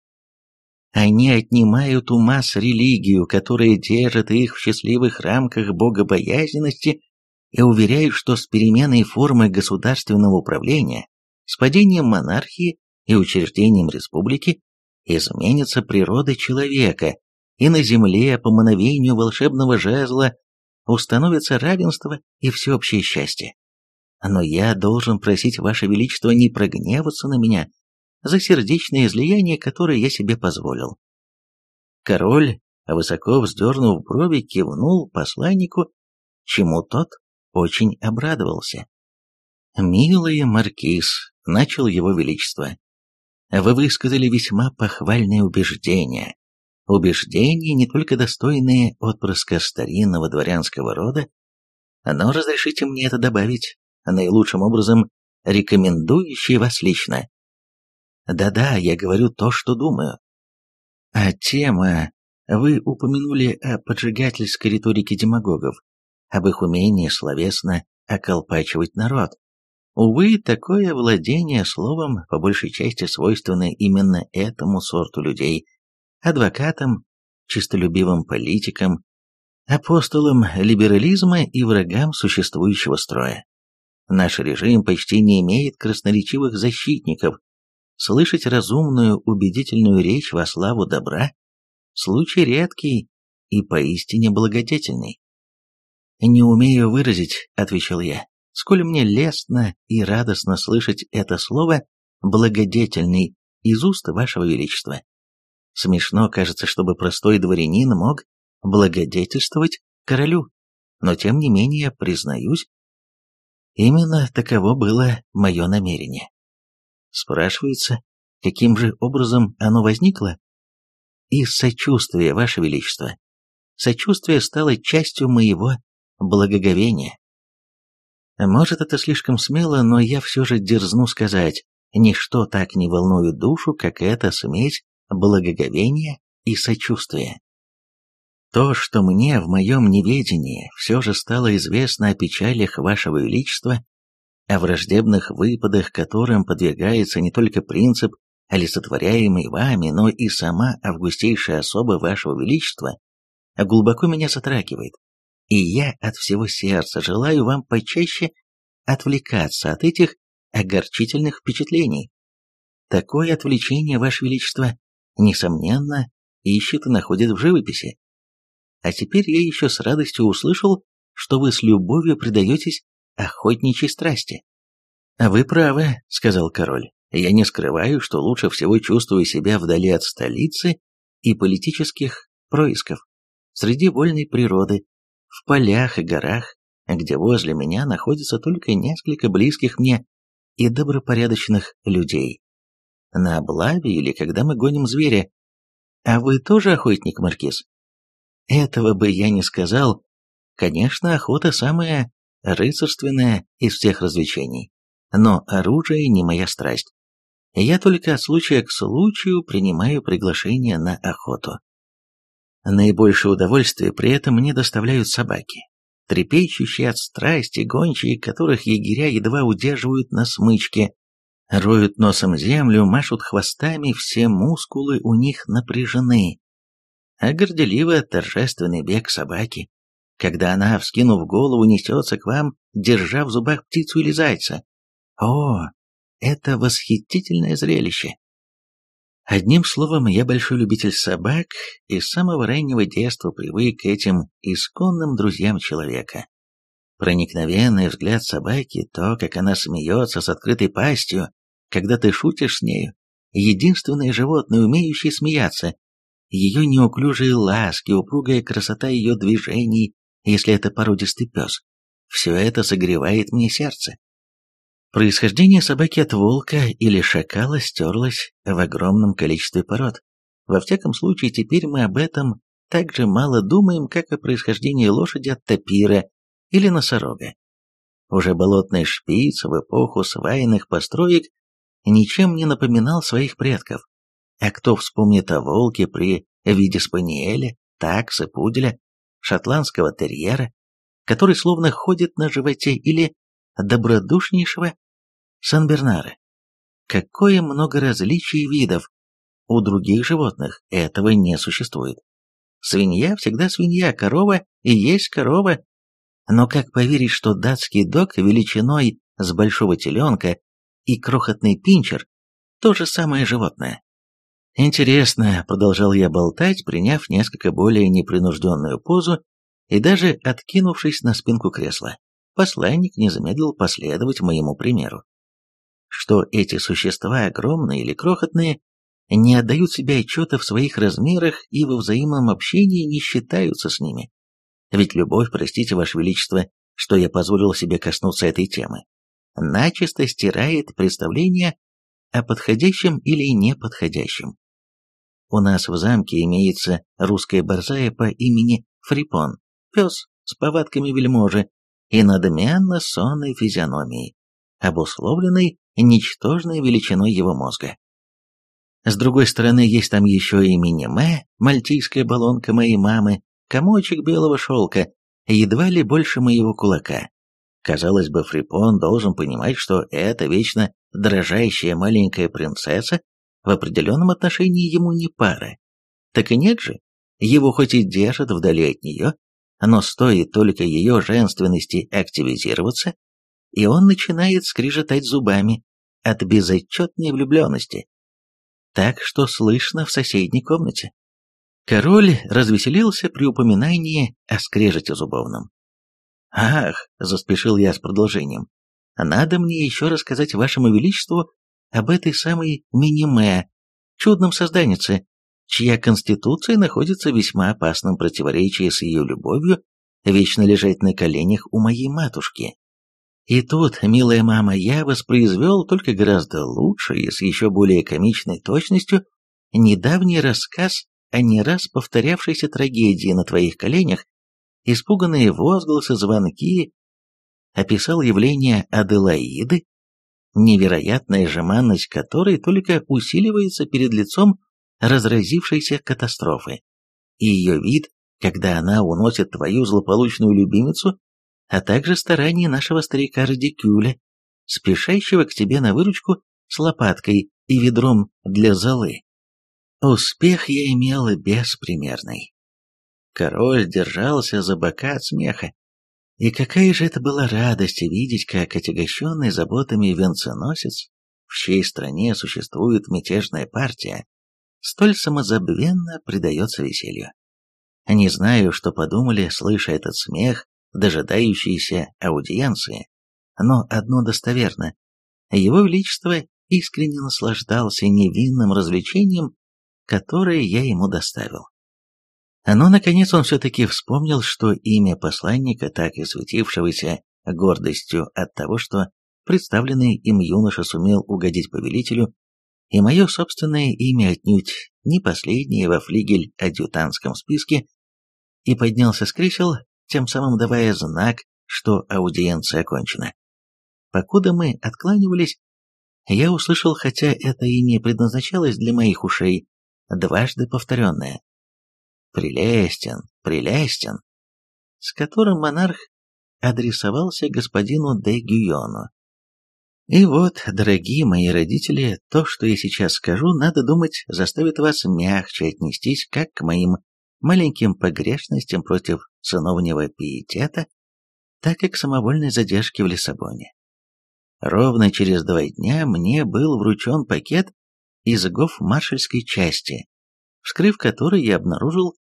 Они отнимают у масс религию, которая держит их в счастливых рамках богобоязненности и уверяют, что с переменой формы государственного управления, с падением монархии и учреждением республики изменится природа человека, и на земле по мановению волшебного жезла установится равенство и всеобщее счастье. Но я должен просить Ваше Величество не прогневаться на меня за сердечное излияние, которое я себе позволил. Король, высоко вздернув брови, кивнул посланнику, чему тот очень обрадовался. «Милый маркиз», — начал его величество, — «вы высказали весьма похвальные убеждения, убеждения, не только достойные отпрыска старинного дворянского рода, но разрешите мне это добавить, наилучшим образом рекомендующие вас лично. Да-да, я говорю то, что думаю. А тема... Вы упомянули о поджигательской риторике демагогов, об их умении словесно околпачивать народ. Увы, такое владение словом по большей части свойственно именно этому сорту людей, адвокатам, чистолюбивым политикам, апостолам либерализма и врагам существующего строя. Наш режим почти не имеет красноречивых защитников. Слышать разумную, убедительную речь во славу добра – случай редкий и поистине благодетельный. «Не умею выразить», — отвечал я, — «сколь мне лестно и радостно слышать это слово «благодетельный» из уст вашего величества. Смешно кажется, чтобы простой дворянин мог благодетельствовать королю, но тем не менее, признаюсь, именно таково было мое намерение. Спрашивается, каким же образом оно возникло? Из сочувствия, Ваше Величество. сочувствие стало частью моего благоговения. Может, это слишком смело, но я все же дерзну сказать, ничто так не волнует душу, как эта смесь благоговения и сочувствия. То, что мне в моем неведении все же стало известно о печалях Вашего Величества, о враждебных выпадах, которым подвергается не только принцип, олицетворяемый вами, но и сама августейшая особа Вашего Величества, глубоко меня затрагивает, и я от всего сердца желаю вам почаще отвлекаться от этих огорчительных впечатлений. Такое отвлечение, Ваше Величество, несомненно, ищет и находит в живописи. А теперь я еще с радостью услышал, что вы с любовью предаетесь охотничьей страсти. «А «Вы правы», — сказал король. «Я не скрываю, что лучше всего чувствую себя вдали от столицы и политических происков, среди вольной природы, в полях и горах, где возле меня находится только несколько близких мне и добропорядочных людей. На облаве или когда мы гоним зверя. А вы тоже охотник, Маркиз? Этого бы я не сказал. Конечно, охота самая рыцарственная из всех развлечений. Но оружие не моя страсть. Я только от случая к случаю принимаю приглашение на охоту. Наибольшее удовольствие при этом мне доставляют собаки, трепещущие от страсти, гончие, которых егеря едва удерживают на смычке, роют носом землю, машут хвостами, все мускулы у них напряжены. А горделиво торжественный бег собаки, когда она, вскинув голову, несется к вам, держа в зубах птицу или зайца. О, это восхитительное зрелище! Одним словом, я большой любитель собак и с самого раннего детства привык к этим исконным друзьям человека. Проникновенный взгляд собаки, то, как она смеется с открытой пастью, когда ты шутишь с нею, единственное животное, умеющее смеяться, ее неуклюжие ласки, упругая красота ее движений, если это породистый пес, все это согревает мне сердце. Происхождение собаки от волка или шакала стерлось в огромном количестве пород. Во всяком случае, теперь мы об этом так же мало думаем, как о происхождении лошади от тапира или носорога. Уже болотный шпиц в эпоху свайных построек ничем не напоминал своих предков. А кто вспомнит о волке при виде спаниеля, такса, пуделя, шотландского терьера, который словно ходит на животе, или добродушнейшего Сан-Бернара. Какое много различий видов! У других животных этого не существует. Свинья всегда свинья, корова и есть корова. Но как поверить, что датский дог величиной с большого теленка и крохотный пинчер – то же самое животное? Интересно, продолжал я болтать, приняв несколько более непринужденную позу и даже откинувшись на спинку кресла. Посланник не замедлил последовать моему примеру что эти существа, огромные или крохотные, не отдают себе отчета в своих размерах и во взаимном общении не считаются с ними. Ведь любовь, простите, Ваше Величество, что я позволил себе коснуться этой темы, начисто стирает представление о подходящем или неподходящем. У нас в замке имеется русская борзая по имени Фрипон, пес с повадками вельможи и надменно сонной физиономией, обусловленный ничтожной величиной его мозга. С другой стороны, есть там еще и Миниме, мальтийская баллонка моей мамы, комочек белого шелка, едва ли больше моего кулака. Казалось бы, Фрипон должен понимать, что эта вечно дрожащая маленькая принцесса в определенном отношении ему не пара. Так и нет же, его хоть и держат вдали от нее, но стоит только ее женственности активизироваться, и он начинает скрежетать зубами от безотчетной влюбленности. Так что слышно в соседней комнате. Король развеселился при упоминании о скрежете зубовном. «Ах!» — заспешил я с продолжением. «Надо мне еще рассказать вашему величеству об этой самой Миниме, чудном созданице, чья конституция находится в весьма опасном противоречии с ее любовью вечно лежать на коленях у моей матушки. И тут, милая мама, я воспроизвел только гораздо лучше и с еще более комичной точностью недавний рассказ о не раз повторявшейся трагедии на твоих коленях, испуганные возгласы, звонки, описал явление Аделаиды, невероятная жеманность которой только усиливается перед лицом разразившейся катастрофы, и ее вид, когда она уносит твою злополучную любимицу, а также старания нашего старика Радикюля, спешащего к тебе на выручку с лопаткой и ведром для золы. Успех я имел беспримерный. Король держался за бока от смеха. И какая же это была радость видеть, как отягощенный заботами венценосец, в чьей стране существует мятежная партия, столь самозабвенно предается веселью. Не знаю, что подумали, слыша этот смех, дожидающиеся аудиенции, но одно достоверно. Его Величество искренне наслаждался невинным развлечением, которое я ему доставил. Но, наконец, он все-таки вспомнил, что имя посланника, так и светившегося гордостью от того, что представленный им юноша сумел угодить повелителю, и мое собственное имя отнюдь не последнее во флигель-адъютантском списке, и поднялся с кресел, тем самым давая знак, что аудиенция окончена. Покуда мы откланивались, я услышал, хотя это и не предназначалось для моих ушей, дважды повторенное. «Прелестен, прелестен», с которым монарх адресовался господину де Гюйону. И вот, дорогие мои родители, то, что я сейчас скажу, надо думать, заставит вас мягче отнестись как к моим маленьким погрешностям против сыновнего пиетета, так и к самовольной задержке в Лиссабоне. Ровно через два дня мне был вручен пакет из гофмаршальской части, вскрыв который я обнаружил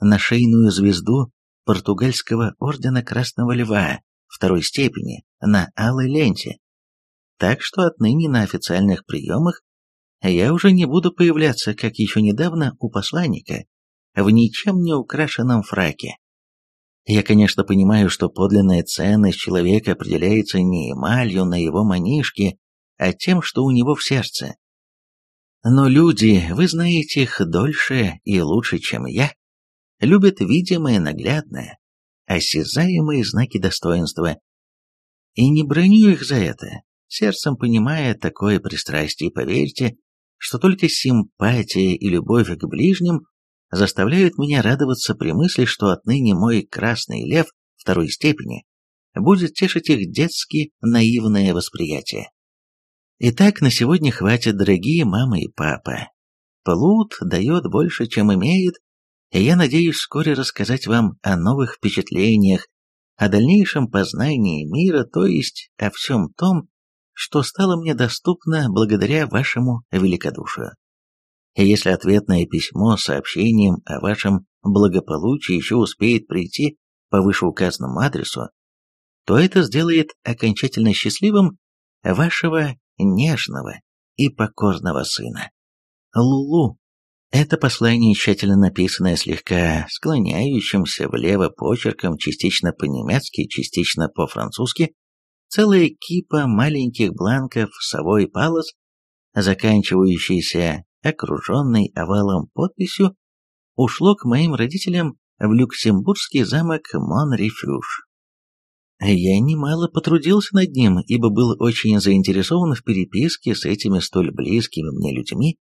на шейную звезду португальского ордена Красного Льва второй степени на алой ленте. Так что отныне на официальных приемах я уже не буду появляться, как еще недавно у посланника, в ничем не украшенном фраке. Я, конечно, понимаю, что подлинная ценность человека определяется не эмалью на его манишке, а тем, что у него в сердце. Но люди, вы знаете их дольше и лучше, чем я, любят видимое, наглядное, осязаемые знаки достоинства. И не броню их за это, сердцем понимая такое пристрастие, поверьте, что только симпатия и любовь к ближним заставляют меня радоваться при мысли, что отныне мой красный лев второй степени будет тешить их детски наивное восприятие. Итак, на сегодня хватит, дорогие мама и папа. Плут дает больше, чем имеет, и я надеюсь вскоре рассказать вам о новых впечатлениях, о дальнейшем познании мира, то есть о всем том, что стало мне доступно благодаря вашему великодушию. И если ответное письмо с сообщением о вашем благополучии еще успеет прийти по вышеуказанному адресу, то это сделает окончательно счастливым вашего нежного и покорного сына. Лулу. Это послание, тщательно написанное слегка склоняющимся влево почерком, частично по-немецки, частично по-французски, целая кипа маленьких бланков «Совой Палас», заканчивающийся окруженный овалом подписью, ушло к моим родителям в люксембургский замок Мон-Рефюж. Я немало потрудился над ним, ибо был очень заинтересован в переписке с этими столь близкими мне людьми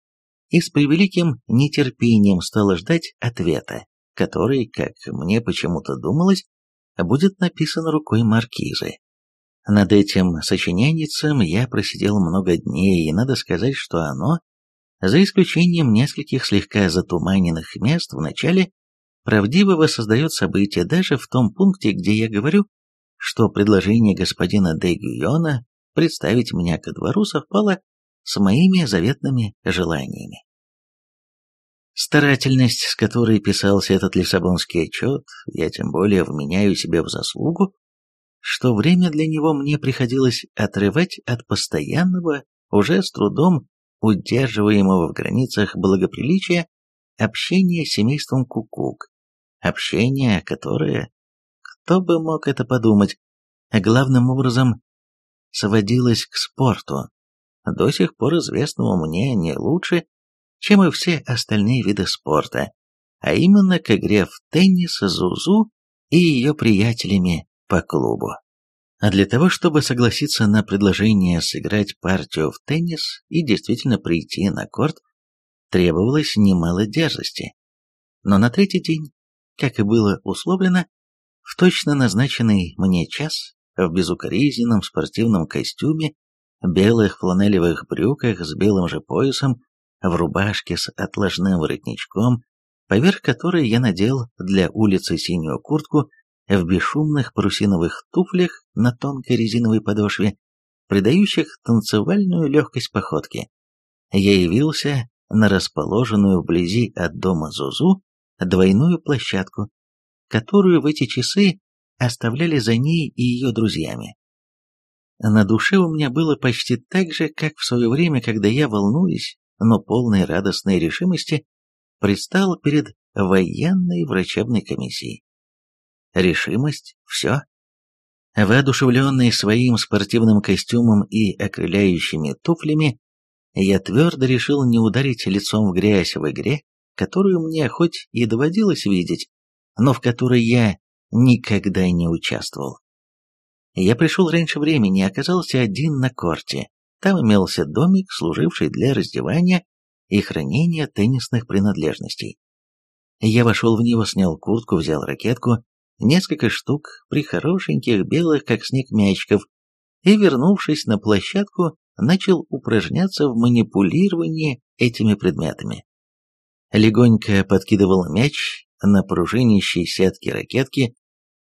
и с превеликим нетерпением стал ждать ответа, который, как мне почему-то думалось, будет написан рукой маркизы. Над этим сочиняницем я просидел много дней, и надо сказать, что оно за исключением нескольких слегка затуманенных мест в начале, правдиво воссоздает события даже в том пункте, где я говорю, что предложение господина де Гюйона представить меня ко двору совпало с моими заветными желаниями. Старательность, с которой писался этот лиссабонский отчет, я тем более вменяю себе в заслугу, что время для него мне приходилось отрывать от постоянного, уже с трудом удерживаемого в границах благоприличия общения с семейством Кукук, общение, которое, кто бы мог это подумать, главным образом сводилось к спорту, до сих пор известному мне не лучше, чем и все остальные виды спорта, а именно к игре в теннис Зузу и ее приятелями по клубу. А для того, чтобы согласиться на предложение сыграть партию в теннис и действительно прийти на корт, требовалось немало дерзости. Но на третий день, как и было условлено, в точно назначенный мне час, в безукоризненном спортивном костюме, белых фланелевых брюках с белым же поясом, в рубашке с отложным воротничком, поверх которой я надел для улицы синюю куртку в бесшумных парусиновых туфлях на тонкой резиновой подошве, придающих танцевальную легкость походки. Я явился на расположенную вблизи от дома Зузу двойную площадку, которую в эти часы оставляли за ней и ее друзьями. На душе у меня было почти так же, как в свое время, когда я, волнуюсь, но полной радостной решимости, предстал перед военной врачебной комиссией решимость, все. Воодушевленный своим спортивным костюмом и окрыляющими туфлями, я твердо решил не ударить лицом в грязь в игре, которую мне хоть и доводилось видеть, но в которой я никогда не участвовал. Я пришел раньше времени и оказался один на корте. Там имелся домик, служивший для раздевания и хранения теннисных принадлежностей. Я вошел в него, снял куртку, взял ракетку несколько штук прихорошеньких белых, как снег, мячиков, и, вернувшись на площадку, начал упражняться в манипулировании этими предметами. Легонько подкидывал мяч на пружинящей сетке ракетки,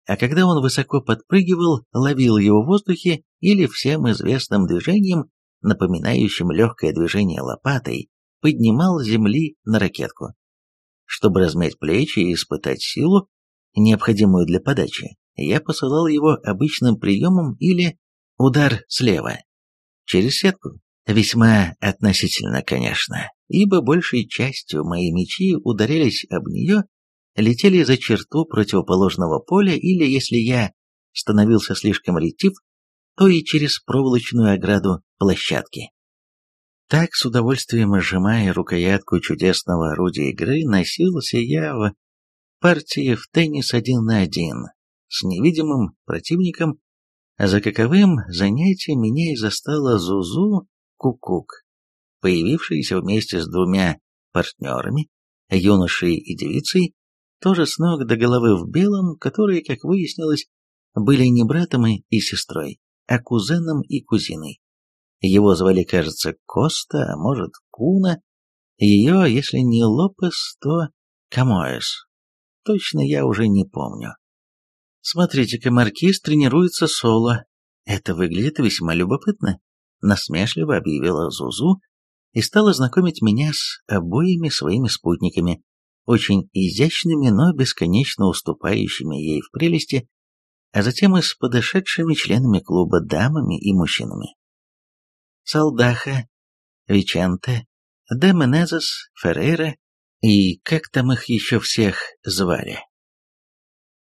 а когда он высоко подпрыгивал, ловил его в воздухе или всем известным движением, напоминающим легкое движение лопатой, поднимал земли на ракетку. Чтобы размять плечи и испытать силу, необходимую для подачи, я посылал его обычным приемом или удар слева, через сетку. Весьма относительно, конечно, ибо большей частью мои мячи ударялись об нее, летели за черту противоположного поля или, если я становился слишком ретив, то и через проволочную ограду площадки. Так, с удовольствием сжимая рукоятку чудесного орудия игры, носился я в партии в теннис один на один с невидимым противником, а за каковым занятием меня и застала Зузу Кукук, появившаяся вместе с двумя партнерами, юношей и девицей, тоже с ног до головы в белом, которые, как выяснилось, были не братом и сестрой, а кузеном и кузиной. Его звали, кажется, Коста, а может, Куна. Ее, если не Лопес, то Камоэс. Точно я уже не помню. Смотрите-ка, маркиз тренируется соло. Это выглядит весьма любопытно. Насмешливо объявила Зузу и стала знакомить меня с обоими своими спутниками, очень изящными, но бесконечно уступающими ей в прелести, а затем и с подошедшими членами клуба дамами и мужчинами. Салдаха, Виченте, Де Менезес, Феррейра и как там их еще всех звали.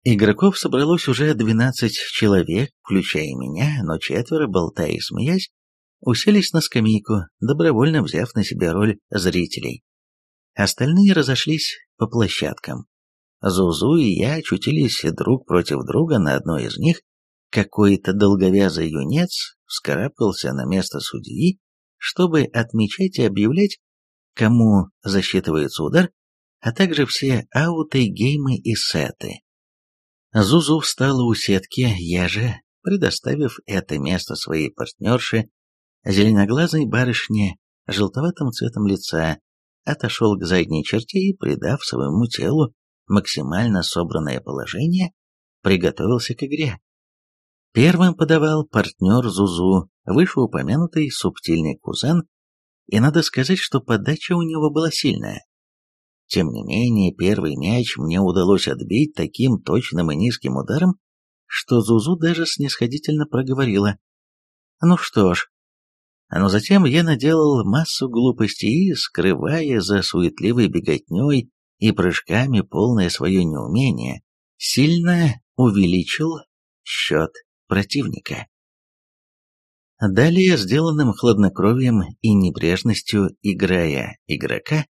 Игроков собралось уже двенадцать человек, включая меня, но четверо, болтая и смеясь, уселись на скамейку, добровольно взяв на себя роль зрителей. Остальные разошлись по площадкам. Зузу и я очутились друг против друга на одной из них. Какой-то долговязый юнец вскарабкался на место судьи, чтобы отмечать и объявлять кому засчитывается удар, а также все ауты, геймы и сеты. Зузу встала у сетки, я же, предоставив это место своей партнерше, зеленоглазой барышне, желтоватым цветом лица, отошел к задней черте и, придав своему телу максимально собранное положение, приготовился к игре. Первым подавал партнер Зузу, вышеупомянутый субтильный кузен и надо сказать, что подача у него была сильная. Тем не менее, первый мяч мне удалось отбить таким точным и низким ударом, что Зузу даже снисходительно проговорила. Ну что ж. Но затем я наделал массу глупостей скрывая за суетливой беготней и прыжками полное свое неумение, сильно увеличил счет противника. Далее, сделанным хладнокровием и небрежностью играя игрока,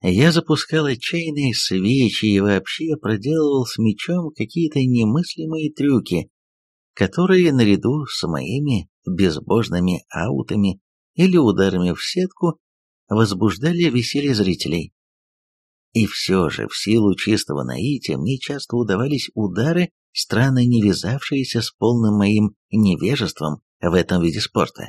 я запускал отчаянные свечи и вообще проделывал с мечом какие-то немыслимые трюки, которые наряду с моими безбожными аутами или ударами в сетку возбуждали веселье зрителей. И все же, в силу чистого наития, мне часто удавались удары, странно не вязавшиеся с полным моим невежеством в этом виде спорта.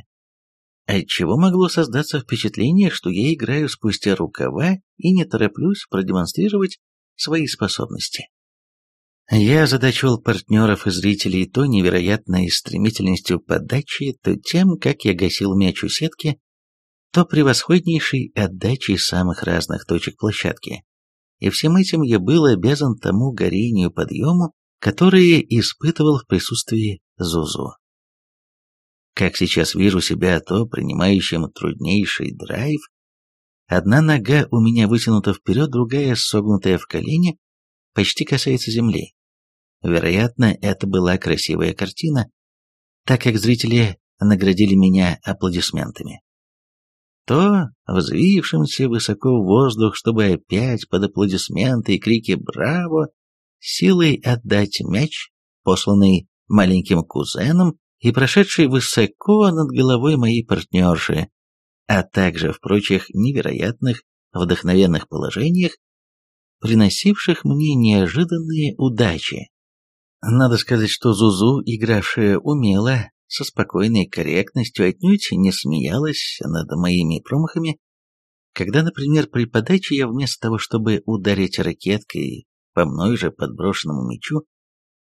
Отчего могло создаться впечатление, что я играю спустя рукава и не тороплюсь продемонстрировать свои способности. Я задачивал партнеров и зрителей то невероятной стремительностью подачи, то тем, как я гасил мяч у сетки, то превосходнейшей отдачей самых разных точек площадки. И всем этим я был обязан тому горению подъему, которое испытывал в присутствии Зузу. Как сейчас вижу себя то принимающим труднейший драйв, одна нога у меня вытянута вперед, другая согнутая в колени, почти касается земли. Вероятно, это была красивая картина, так как зрители наградили меня аплодисментами. То, взвившимся высоко в воздух, чтобы опять под аплодисменты и крики «Браво!» силой отдать мяч, посланный маленьким кузеном, и прошедший высоко над головой моей партнерши, а также в прочих невероятных, вдохновенных положениях, приносивших мне неожиданные удачи. Надо сказать, что Зузу, игравшая умело, со спокойной корректностью, отнюдь не смеялась над моими промахами, когда, например, при подаче я вместо того, чтобы ударить ракеткой по мной же подброшенному мячу,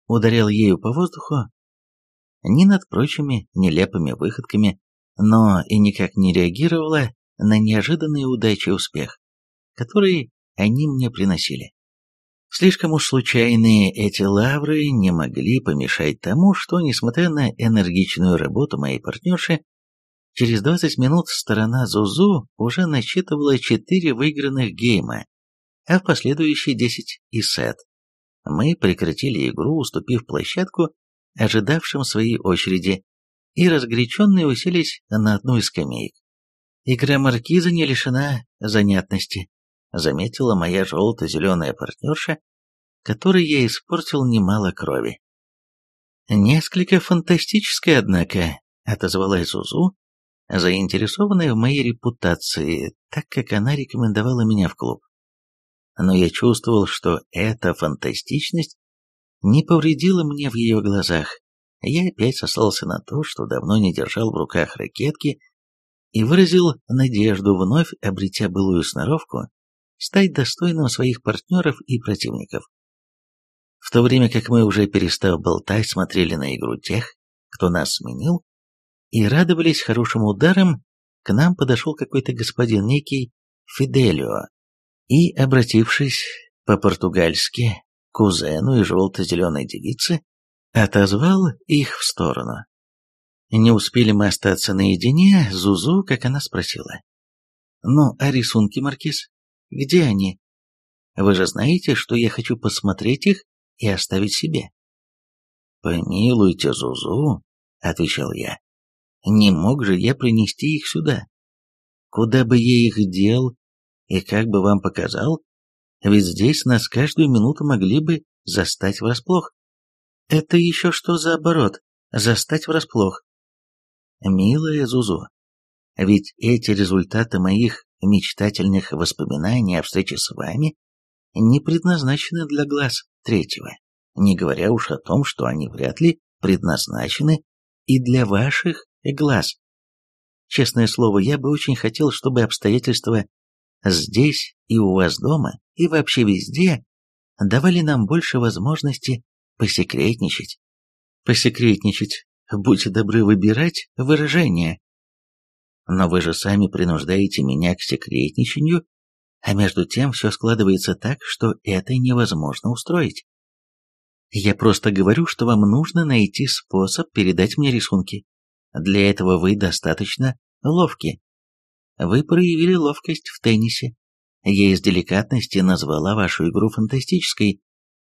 ударял ею по воздуху, ни над прочими нелепыми выходками, но и никак не реагировала на неожиданные удачи и успех, которые они мне приносили. Слишком уж случайные эти лавры не могли помешать тому, что, несмотря на энергичную работу моей партнерши, через 20 минут сторона Зузу уже насчитывала 4 выигранных гейма, а в последующие 10 и сет. Мы прекратили игру, уступив площадку ожидавшим своей очереди, и разгоряченные уселись на одну из скамеек. Игра маркиза не лишена занятности, заметила моя желто-зеленая партнерша, которой я испортил немало крови. Несколько фантастическая, однако, отозвалась Зузу, заинтересованная в моей репутации, так как она рекомендовала меня в клуб. Но я чувствовал, что эта фантастичность не повредило мне в ее глазах. Я опять сослался на то, что давно не держал в руках ракетки и выразил надежду, вновь обретя былую сноровку, стать достойным своих партнеров и противников. В то время как мы, уже перестав болтать, смотрели на игру тех, кто нас сменил, и радовались хорошим ударам, к нам подошел какой-то господин, некий Фиделио, и, обратившись по-португальски кузену и желто-зеленой девице, отозвал их в сторону. Не успели мы остаться наедине, Зузу, как она спросила. «Ну, а рисунки, Маркиз? Где они? Вы же знаете, что я хочу посмотреть их и оставить себе». «Помилуйте, Зузу», — отвечал я. «Не мог же я принести их сюда? Куда бы я их дел и как бы вам показал, ведь здесь нас каждую минуту могли бы застать врасплох. Это еще что за оборот? Застать врасплох. Милая Зузу, ведь эти результаты моих мечтательных воспоминаний о встрече с вами не предназначены для глаз третьего, не говоря уж о том, что они вряд ли предназначены и для ваших глаз. Честное слово, я бы очень хотел, чтобы обстоятельства здесь и у вас дома, и вообще везде, давали нам больше возможности посекретничать. Посекретничать, будьте добры выбирать выражение. Но вы же сами принуждаете меня к секретничанию, а между тем все складывается так, что это невозможно устроить. Я просто говорю, что вам нужно найти способ передать мне рисунки. Для этого вы достаточно ловки. Вы проявили ловкость в теннисе. Я из деликатности назвала вашу игру фантастической.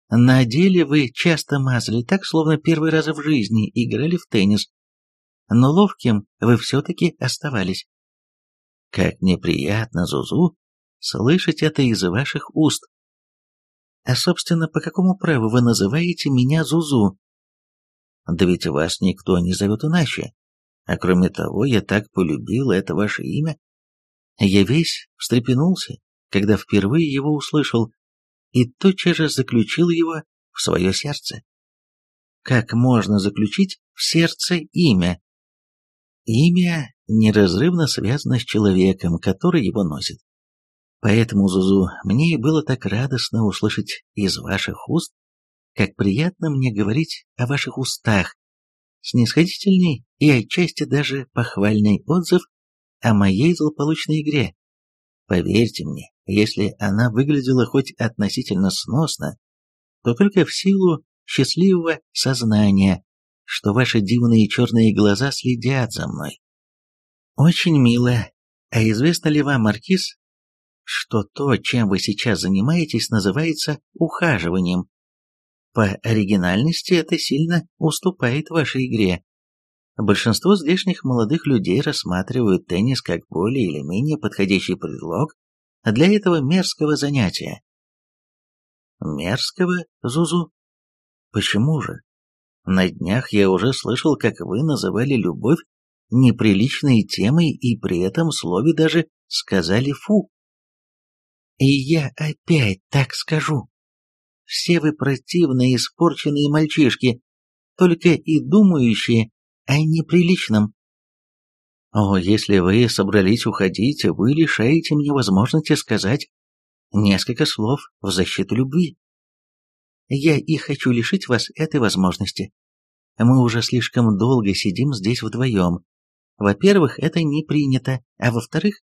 На деле вы часто мазали так, словно первый раз в жизни играли в теннис. Но ловким вы все-таки оставались. Как неприятно, Зузу, слышать это из ваших уст. А, собственно, по какому праву вы называете меня Зузу? Да ведь вас никто не зовет иначе. А кроме того, я так полюбил это ваше имя. Я весь встрепенулся, когда впервые его услышал, и тотчас же заключил его в свое сердце. Как можно заключить в сердце имя? Имя неразрывно связано с человеком, который его носит. Поэтому, Зузу, мне и было так радостно услышать из ваших уст, как приятно мне говорить о ваших устах, снисходительный и отчасти даже похвальный отзыв о моей злополучной игре. Поверьте мне, если она выглядела хоть относительно сносно, то только в силу счастливого сознания, что ваши дивные черные глаза следят за мной. Очень мило. А известно ли вам, Маркиз, что то, чем вы сейчас занимаетесь, называется ухаживанием? По оригинальности это сильно уступает вашей игре. Большинство здешних молодых людей рассматривают теннис как более или менее подходящий предлог для этого мерзкого занятия. Мерзкого, Зузу? Почему же? На днях я уже слышал, как вы называли любовь неприличной темой и при этом слове даже сказали «фу». И я опять так скажу. Все вы противные, испорченные мальчишки, только и думающие о неприличном. О, если вы собрались уходить, вы лишаете мне возможности сказать несколько слов в защиту любви. Я и хочу лишить вас этой возможности. Мы уже слишком долго сидим здесь вдвоем. Во-первых, это не принято, а во-вторых,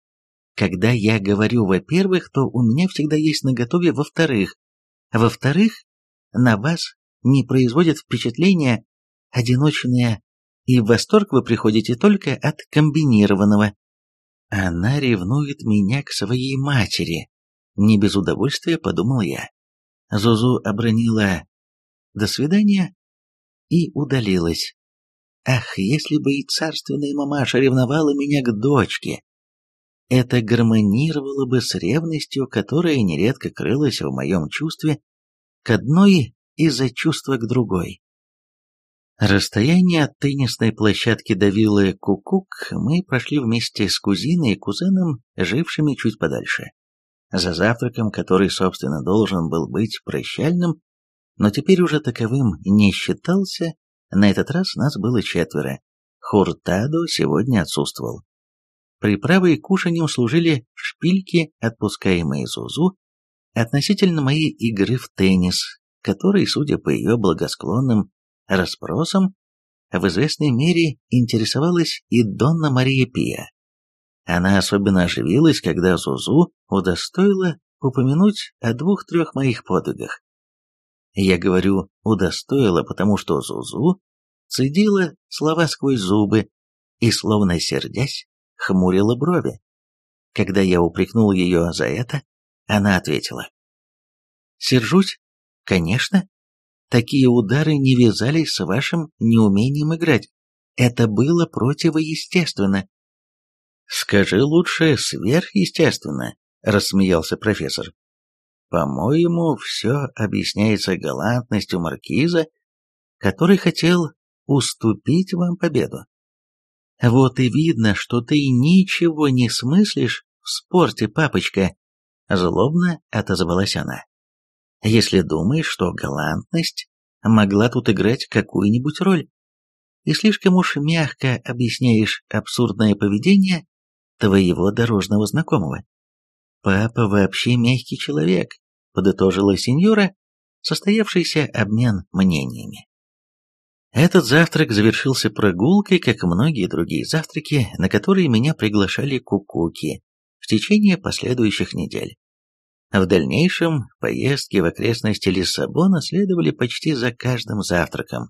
когда я говорю «во-первых», то у меня всегда есть наготове «во-вторых». Во-вторых, на вас не производит впечатления одиночное, и в восторг вы приходите только от комбинированного. Она ревнует меня к своей матери. Не без удовольствия подумал я. Зузу обронила «до свидания» и удалилась. Ах, если бы и царственная мамаша ревновала меня к дочке! Это гармонировало бы с ревностью, которая нередко крылась в моем чувстве к одной из-за чувства к другой. Расстояние от теннисной площадки до виллы Кукук мы прошли вместе с кузиной и кузеном, жившими чуть подальше. За завтраком, который, собственно, должен был быть прощальным, но теперь уже таковым не считался, на этот раз нас было четверо. Хуртадо сегодня отсутствовал. Приправой к кушаньям служили шпильки, отпускаемые Зузу, относительно моей игры в теннис, который, судя по ее благосклонным расспросам, в известной мере интересовалась и Донна Мария Пия. Она особенно оживилась, когда Зузу удостоила упомянуть о двух-трех моих подвигах. Я говорю «удостоила», потому что Зузу цедила слова сквозь зубы и, словно сердясь, хмурила брови. Когда я упрекнул ее за это, она ответила. «Сержусь? Конечно. Такие удары не вязались с вашим неумением играть. Это было противоестественно». «Скажи лучше сверхъестественно», — рассмеялся профессор. «По-моему, все объясняется галантностью маркиза, который хотел уступить вам победу. Вот и видно, что ты ничего не смыслишь в спорте, папочка, злобно отозвалась она. Если думаешь, что галантность могла тут играть какую-нибудь роль, и слишком уж мягко объясняешь абсурдное поведение твоего дорожного знакомого. Папа вообще мягкий человек, подытожила сеньора, состоявшийся обмен мнениями. Этот завтрак завершился прогулкой, как и многие другие завтраки, на которые меня приглашали кукуки в течение последующих недель. В дальнейшем поездки в окрестности Лиссабона следовали почти за каждым завтраком.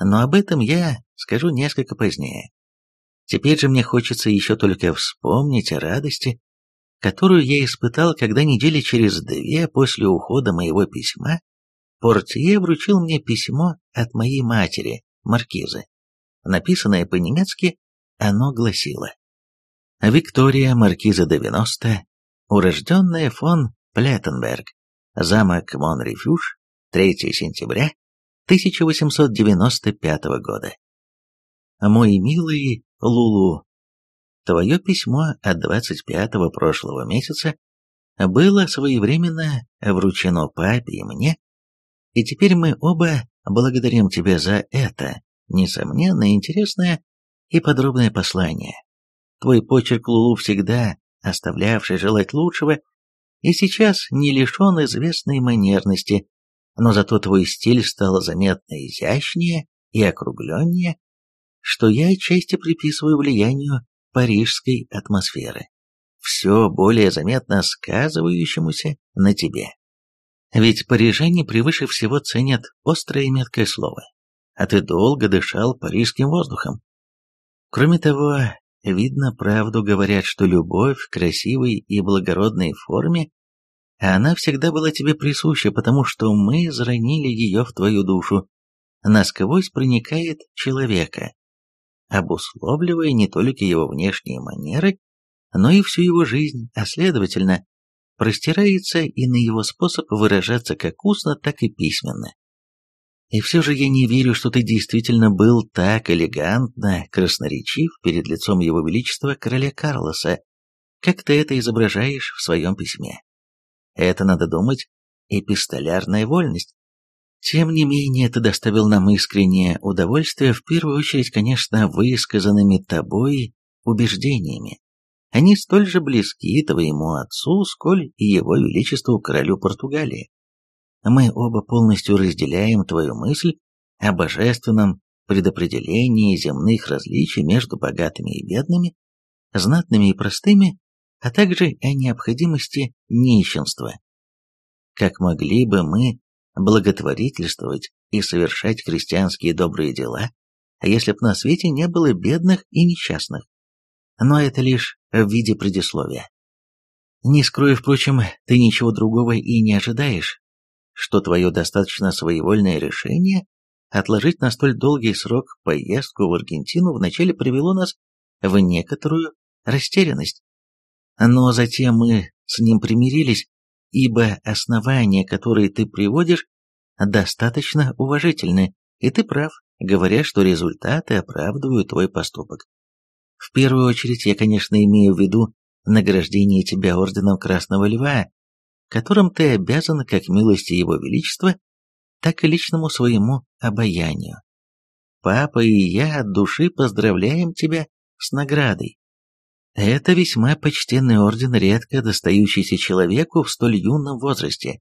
Но об этом я скажу несколько позднее. Теперь же мне хочется еще только вспомнить о радости, которую я испытал, когда недели через две после ухода моего письма Портье вручил мне письмо от моей матери, маркизы. написанное по-немецки, оно гласило «Виктория Маркиза де урожденная фон Плеттенберг, замок Монрефюж, 3 сентября 1895 года. Мой милый Лулу, твое письмо от 25-го прошлого месяца было своевременно вручено папе и мне, и теперь мы оба благодарим тебя за это, несомненно, интересное и подробное послание. Твой почерк Лулу всегда оставлявший желать лучшего, и сейчас не лишен известной манерности, но зато твой стиль стал заметно изящнее и округленнее, что я отчасти приписываю влиянию парижской атмосферы, все более заметно сказывающемуся на тебе. Ведь парижане превыше всего ценят острое и меткое слово, а ты долго дышал парижским воздухом. Кроме того, видно, правду говорят, что любовь в красивой и благородной форме, а она всегда была тебе присуща, потому что мы заронили ее в твою душу, насквозь проникает человека, обусловливая не только его внешние манеры, но и всю его жизнь, а следовательно, простирается и на его способ выражаться как устно, так и письменно. И все же я не верю, что ты действительно был так элегантно, красноречив перед лицом его величества короля Карлоса, как ты это изображаешь в своем письме. Это, надо думать, эпистолярная вольность. Тем не менее, ты доставил нам искреннее удовольствие, в первую очередь, конечно, высказанными тобой убеждениями, они столь же близки твоему отцу, сколь и его величеству королю Португалии. Мы оба полностью разделяем твою мысль о божественном предопределении земных различий между богатыми и бедными, знатными и простыми, а также о необходимости нищенства. Как могли бы мы благотворительствовать и совершать христианские добрые дела, если б на свете не было бедных и несчастных? Но это лишь в виде предисловия. Не скрою, впрочем, ты ничего другого и не ожидаешь, что твое достаточно своевольное решение отложить на столь долгий срок поездку в Аргентину вначале привело нас в некоторую растерянность. Но затем мы с ним примирились, ибо основания, которые ты приводишь, достаточно уважительны, и ты прав, говоря, что результаты оправдывают твой поступок. В первую очередь я, конечно, имею в виду награждение тебя орденом Красного Льва, которым ты обязан как милости Его Величества, так и личному своему обаянию. Папа и я от души поздравляем тебя с наградой. Это весьма почтенный орден, редко достающийся человеку в столь юном возрасте.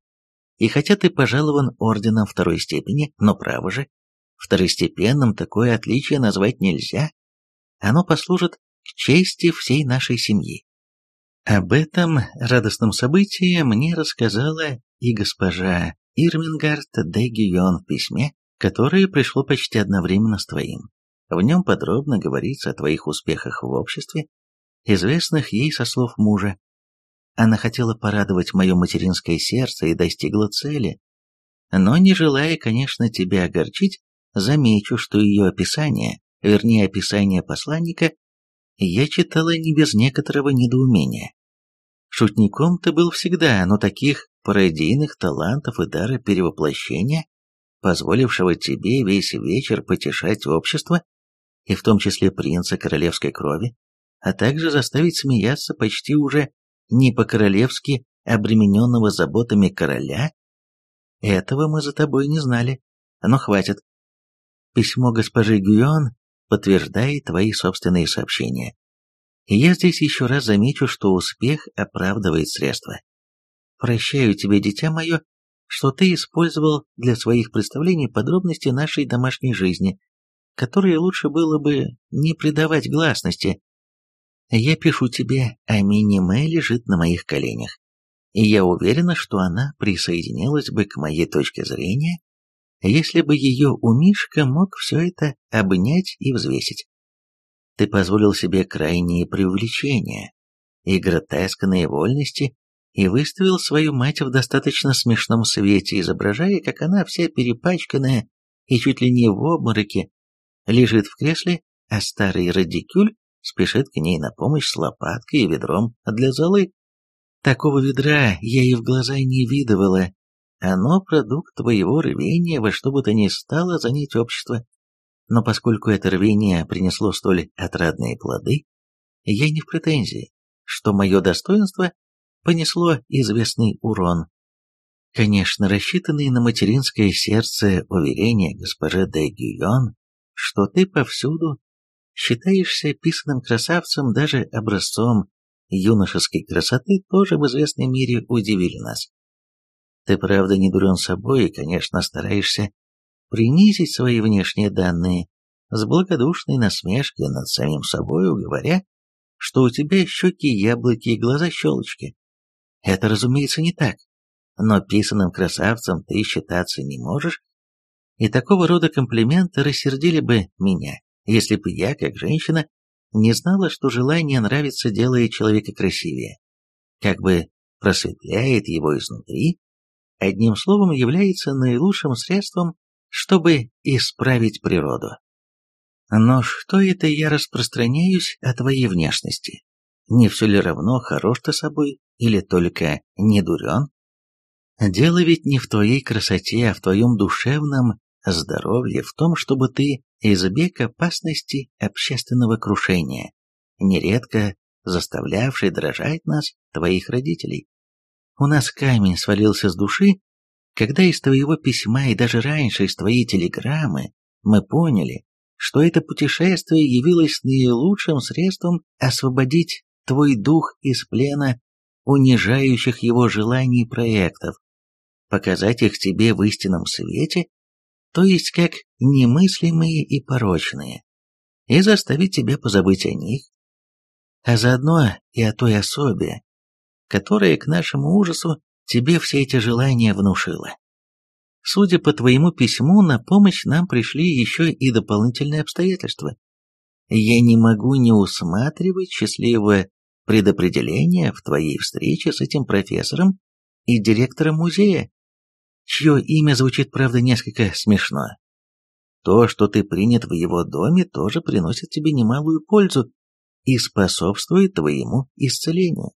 И хотя ты пожалован орденом второй степени, но право же, второстепенным такое отличие назвать нельзя, оно послужит к чести всей нашей семьи. Об этом радостном событии мне рассказала и госпожа Ирмингард де Гион в письме, которое пришло почти одновременно с твоим. В нем подробно говорится о твоих успехах в обществе, известных ей со слов мужа. Она хотела порадовать мое материнское сердце и достигла цели. Но не желая, конечно, тебя огорчить, замечу, что ее описание вернее описание посланника, я читала не без некоторого недоумения. Шутником ты был всегда, но таких пародийных талантов и дара перевоплощения, позволившего тебе весь вечер потешать общество, и в том числе принца королевской крови, а также заставить смеяться почти уже не по-королевски обремененного заботами короля, этого мы за тобой не знали. Но хватит. Письмо госпожи Гюйон подтверждает твои собственные сообщения. И я здесь еще раз замечу, что успех оправдывает средства. Прощаю тебе, дитя мое, что ты использовал для своих представлений подробности нашей домашней жизни, которые лучше было бы не придавать гласности. Я пишу тебе, а Миниме лежит на моих коленях, и я уверена, что она присоединилась бы к моей точке зрения если бы ее умишка мог все это обнять и взвесить. Ты позволил себе крайние преувеличения и гротескные вольности и выставил свою мать в достаточно смешном свете, изображая, как она вся перепачканная и чуть ли не в обмороке, лежит в кресле, а старый радикюль спешит к ней на помощь с лопаткой и ведром для золы. Такого ведра я и в глаза не видывала. Оно продукт твоего рвения во что бы то ни стало занять общество. Но поскольку это рвение принесло столь отрадные плоды, я не в претензии, что мое достоинство понесло известный урон. Конечно, рассчитанные на материнское сердце уверения госпожи де Гюйон, что ты повсюду считаешься писанным красавцем, даже образцом юношеской красоты, тоже в известной мере удивили нас. Ты, правда, не дурен собой и, конечно, стараешься принизить свои внешние данные с благодушной насмешкой над самим собою, говоря, что у тебя щеки яблоки и глаза щелочки. Это, разумеется, не так, но писанным красавцем ты считаться не можешь, и такого рода комплименты рассердили бы меня, если бы я, как женщина, не знала, что желание нравиться делает человека красивее, как бы просветляет его изнутри, одним словом является наилучшим средством, чтобы исправить природу. Но что это я распространяюсь о твоей внешности? Не все ли равно, хорош ты собой или только не дурен? Дело ведь не в твоей красоте, а в твоем душевном здоровье, в том, чтобы ты избег опасности общественного крушения, нередко заставлявший дрожать нас, твоих родителей. У нас камень свалился с души, когда из твоего письма и даже раньше из твоей телеграммы мы поняли, что это путешествие явилось наилучшим средством освободить твой дух из плена унижающих его желаний проектов, показать их тебе в истинном свете, то есть как немыслимые и порочные, и заставить тебя позабыть о них, а заодно и о той особе, которая к нашему ужасу тебе все эти желания внушила. Судя по твоему письму, на помощь нам пришли еще и дополнительные обстоятельства. Я не могу не усматривать счастливое предопределение в твоей встрече с этим профессором и директором музея, чье имя звучит, правда, несколько смешно. То, что ты принят в его доме, тоже приносит тебе немалую пользу и способствует твоему исцелению.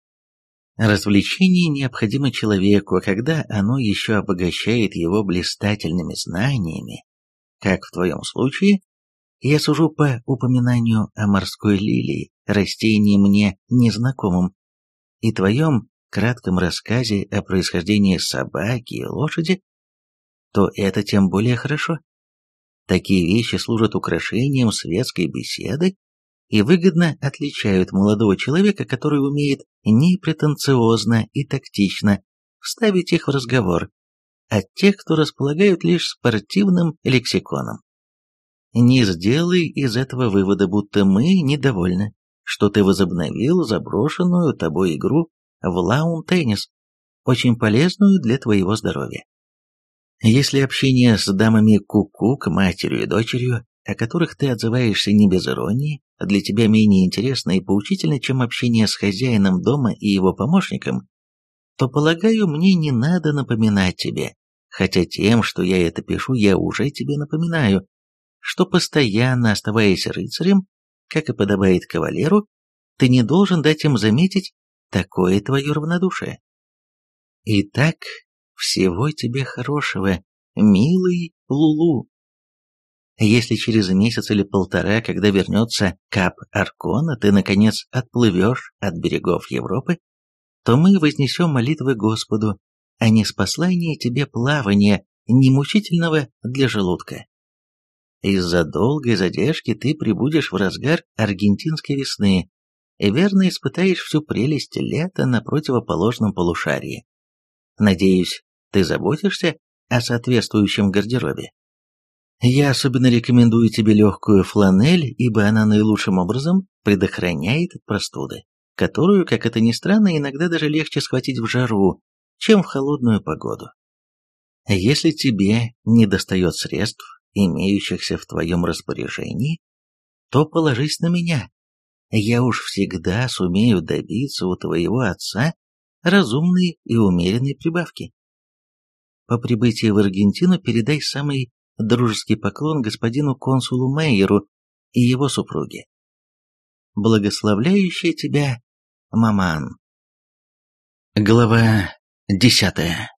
Развлечение необходимо человеку, а когда оно еще обогащает его блистательными знаниями, как в твоем случае, я сужу по упоминанию о морской лилии, растении мне незнакомом, и твоем кратком рассказе о происхождении собаки и лошади, то это тем более хорошо. Такие вещи служат украшением светской беседы и выгодно отличают молодого человека, который умеет непретенциозно и тактично вставить их в разговор, от тех, кто располагают лишь спортивным лексиконом. Не сделай из этого вывода, будто мы недовольны, что ты возобновил заброшенную тобой игру в лаун-теннис, очень полезную для твоего здоровья. Если общение с дамами куку, -ку, матерью и дочерью, о которых ты отзываешься не без иронии, для тебя менее интересно и поучительно, чем общение с хозяином дома и его помощником, то, полагаю, мне не надо напоминать тебе, хотя тем, что я это пишу, я уже тебе напоминаю, что постоянно оставаясь рыцарем, как и подобает кавалеру, ты не должен дать им заметить такое твое равнодушие. Итак, всего тебе хорошего, милый Лулу. Если через месяц или полтора, когда вернется Кап Аркона, ты, наконец, отплывешь от берегов Европы, то мы вознесем молитвы Господу, а не с послания тебе плавания, немучительного для желудка. Из-за долгой задержки ты прибудешь в разгар аргентинской весны и верно испытаешь всю прелесть лета на противоположном полушарии. Надеюсь, ты заботишься о соответствующем гардеробе. Я особенно рекомендую тебе легкую фланель, ибо она наилучшим образом предохраняет от простуды, которую, как это ни странно, иногда даже легче схватить в жару, чем в холодную погоду. Если тебе не достает средств, имеющихся в твоем распоряжении, то положись на меня я уж всегда сумею добиться у твоего отца разумной и умеренной прибавки. По прибытии в Аргентину передай самый дружеский поклон господину консулу Мейеру и его супруге. Благословляющая тебя, маман. Глава десятая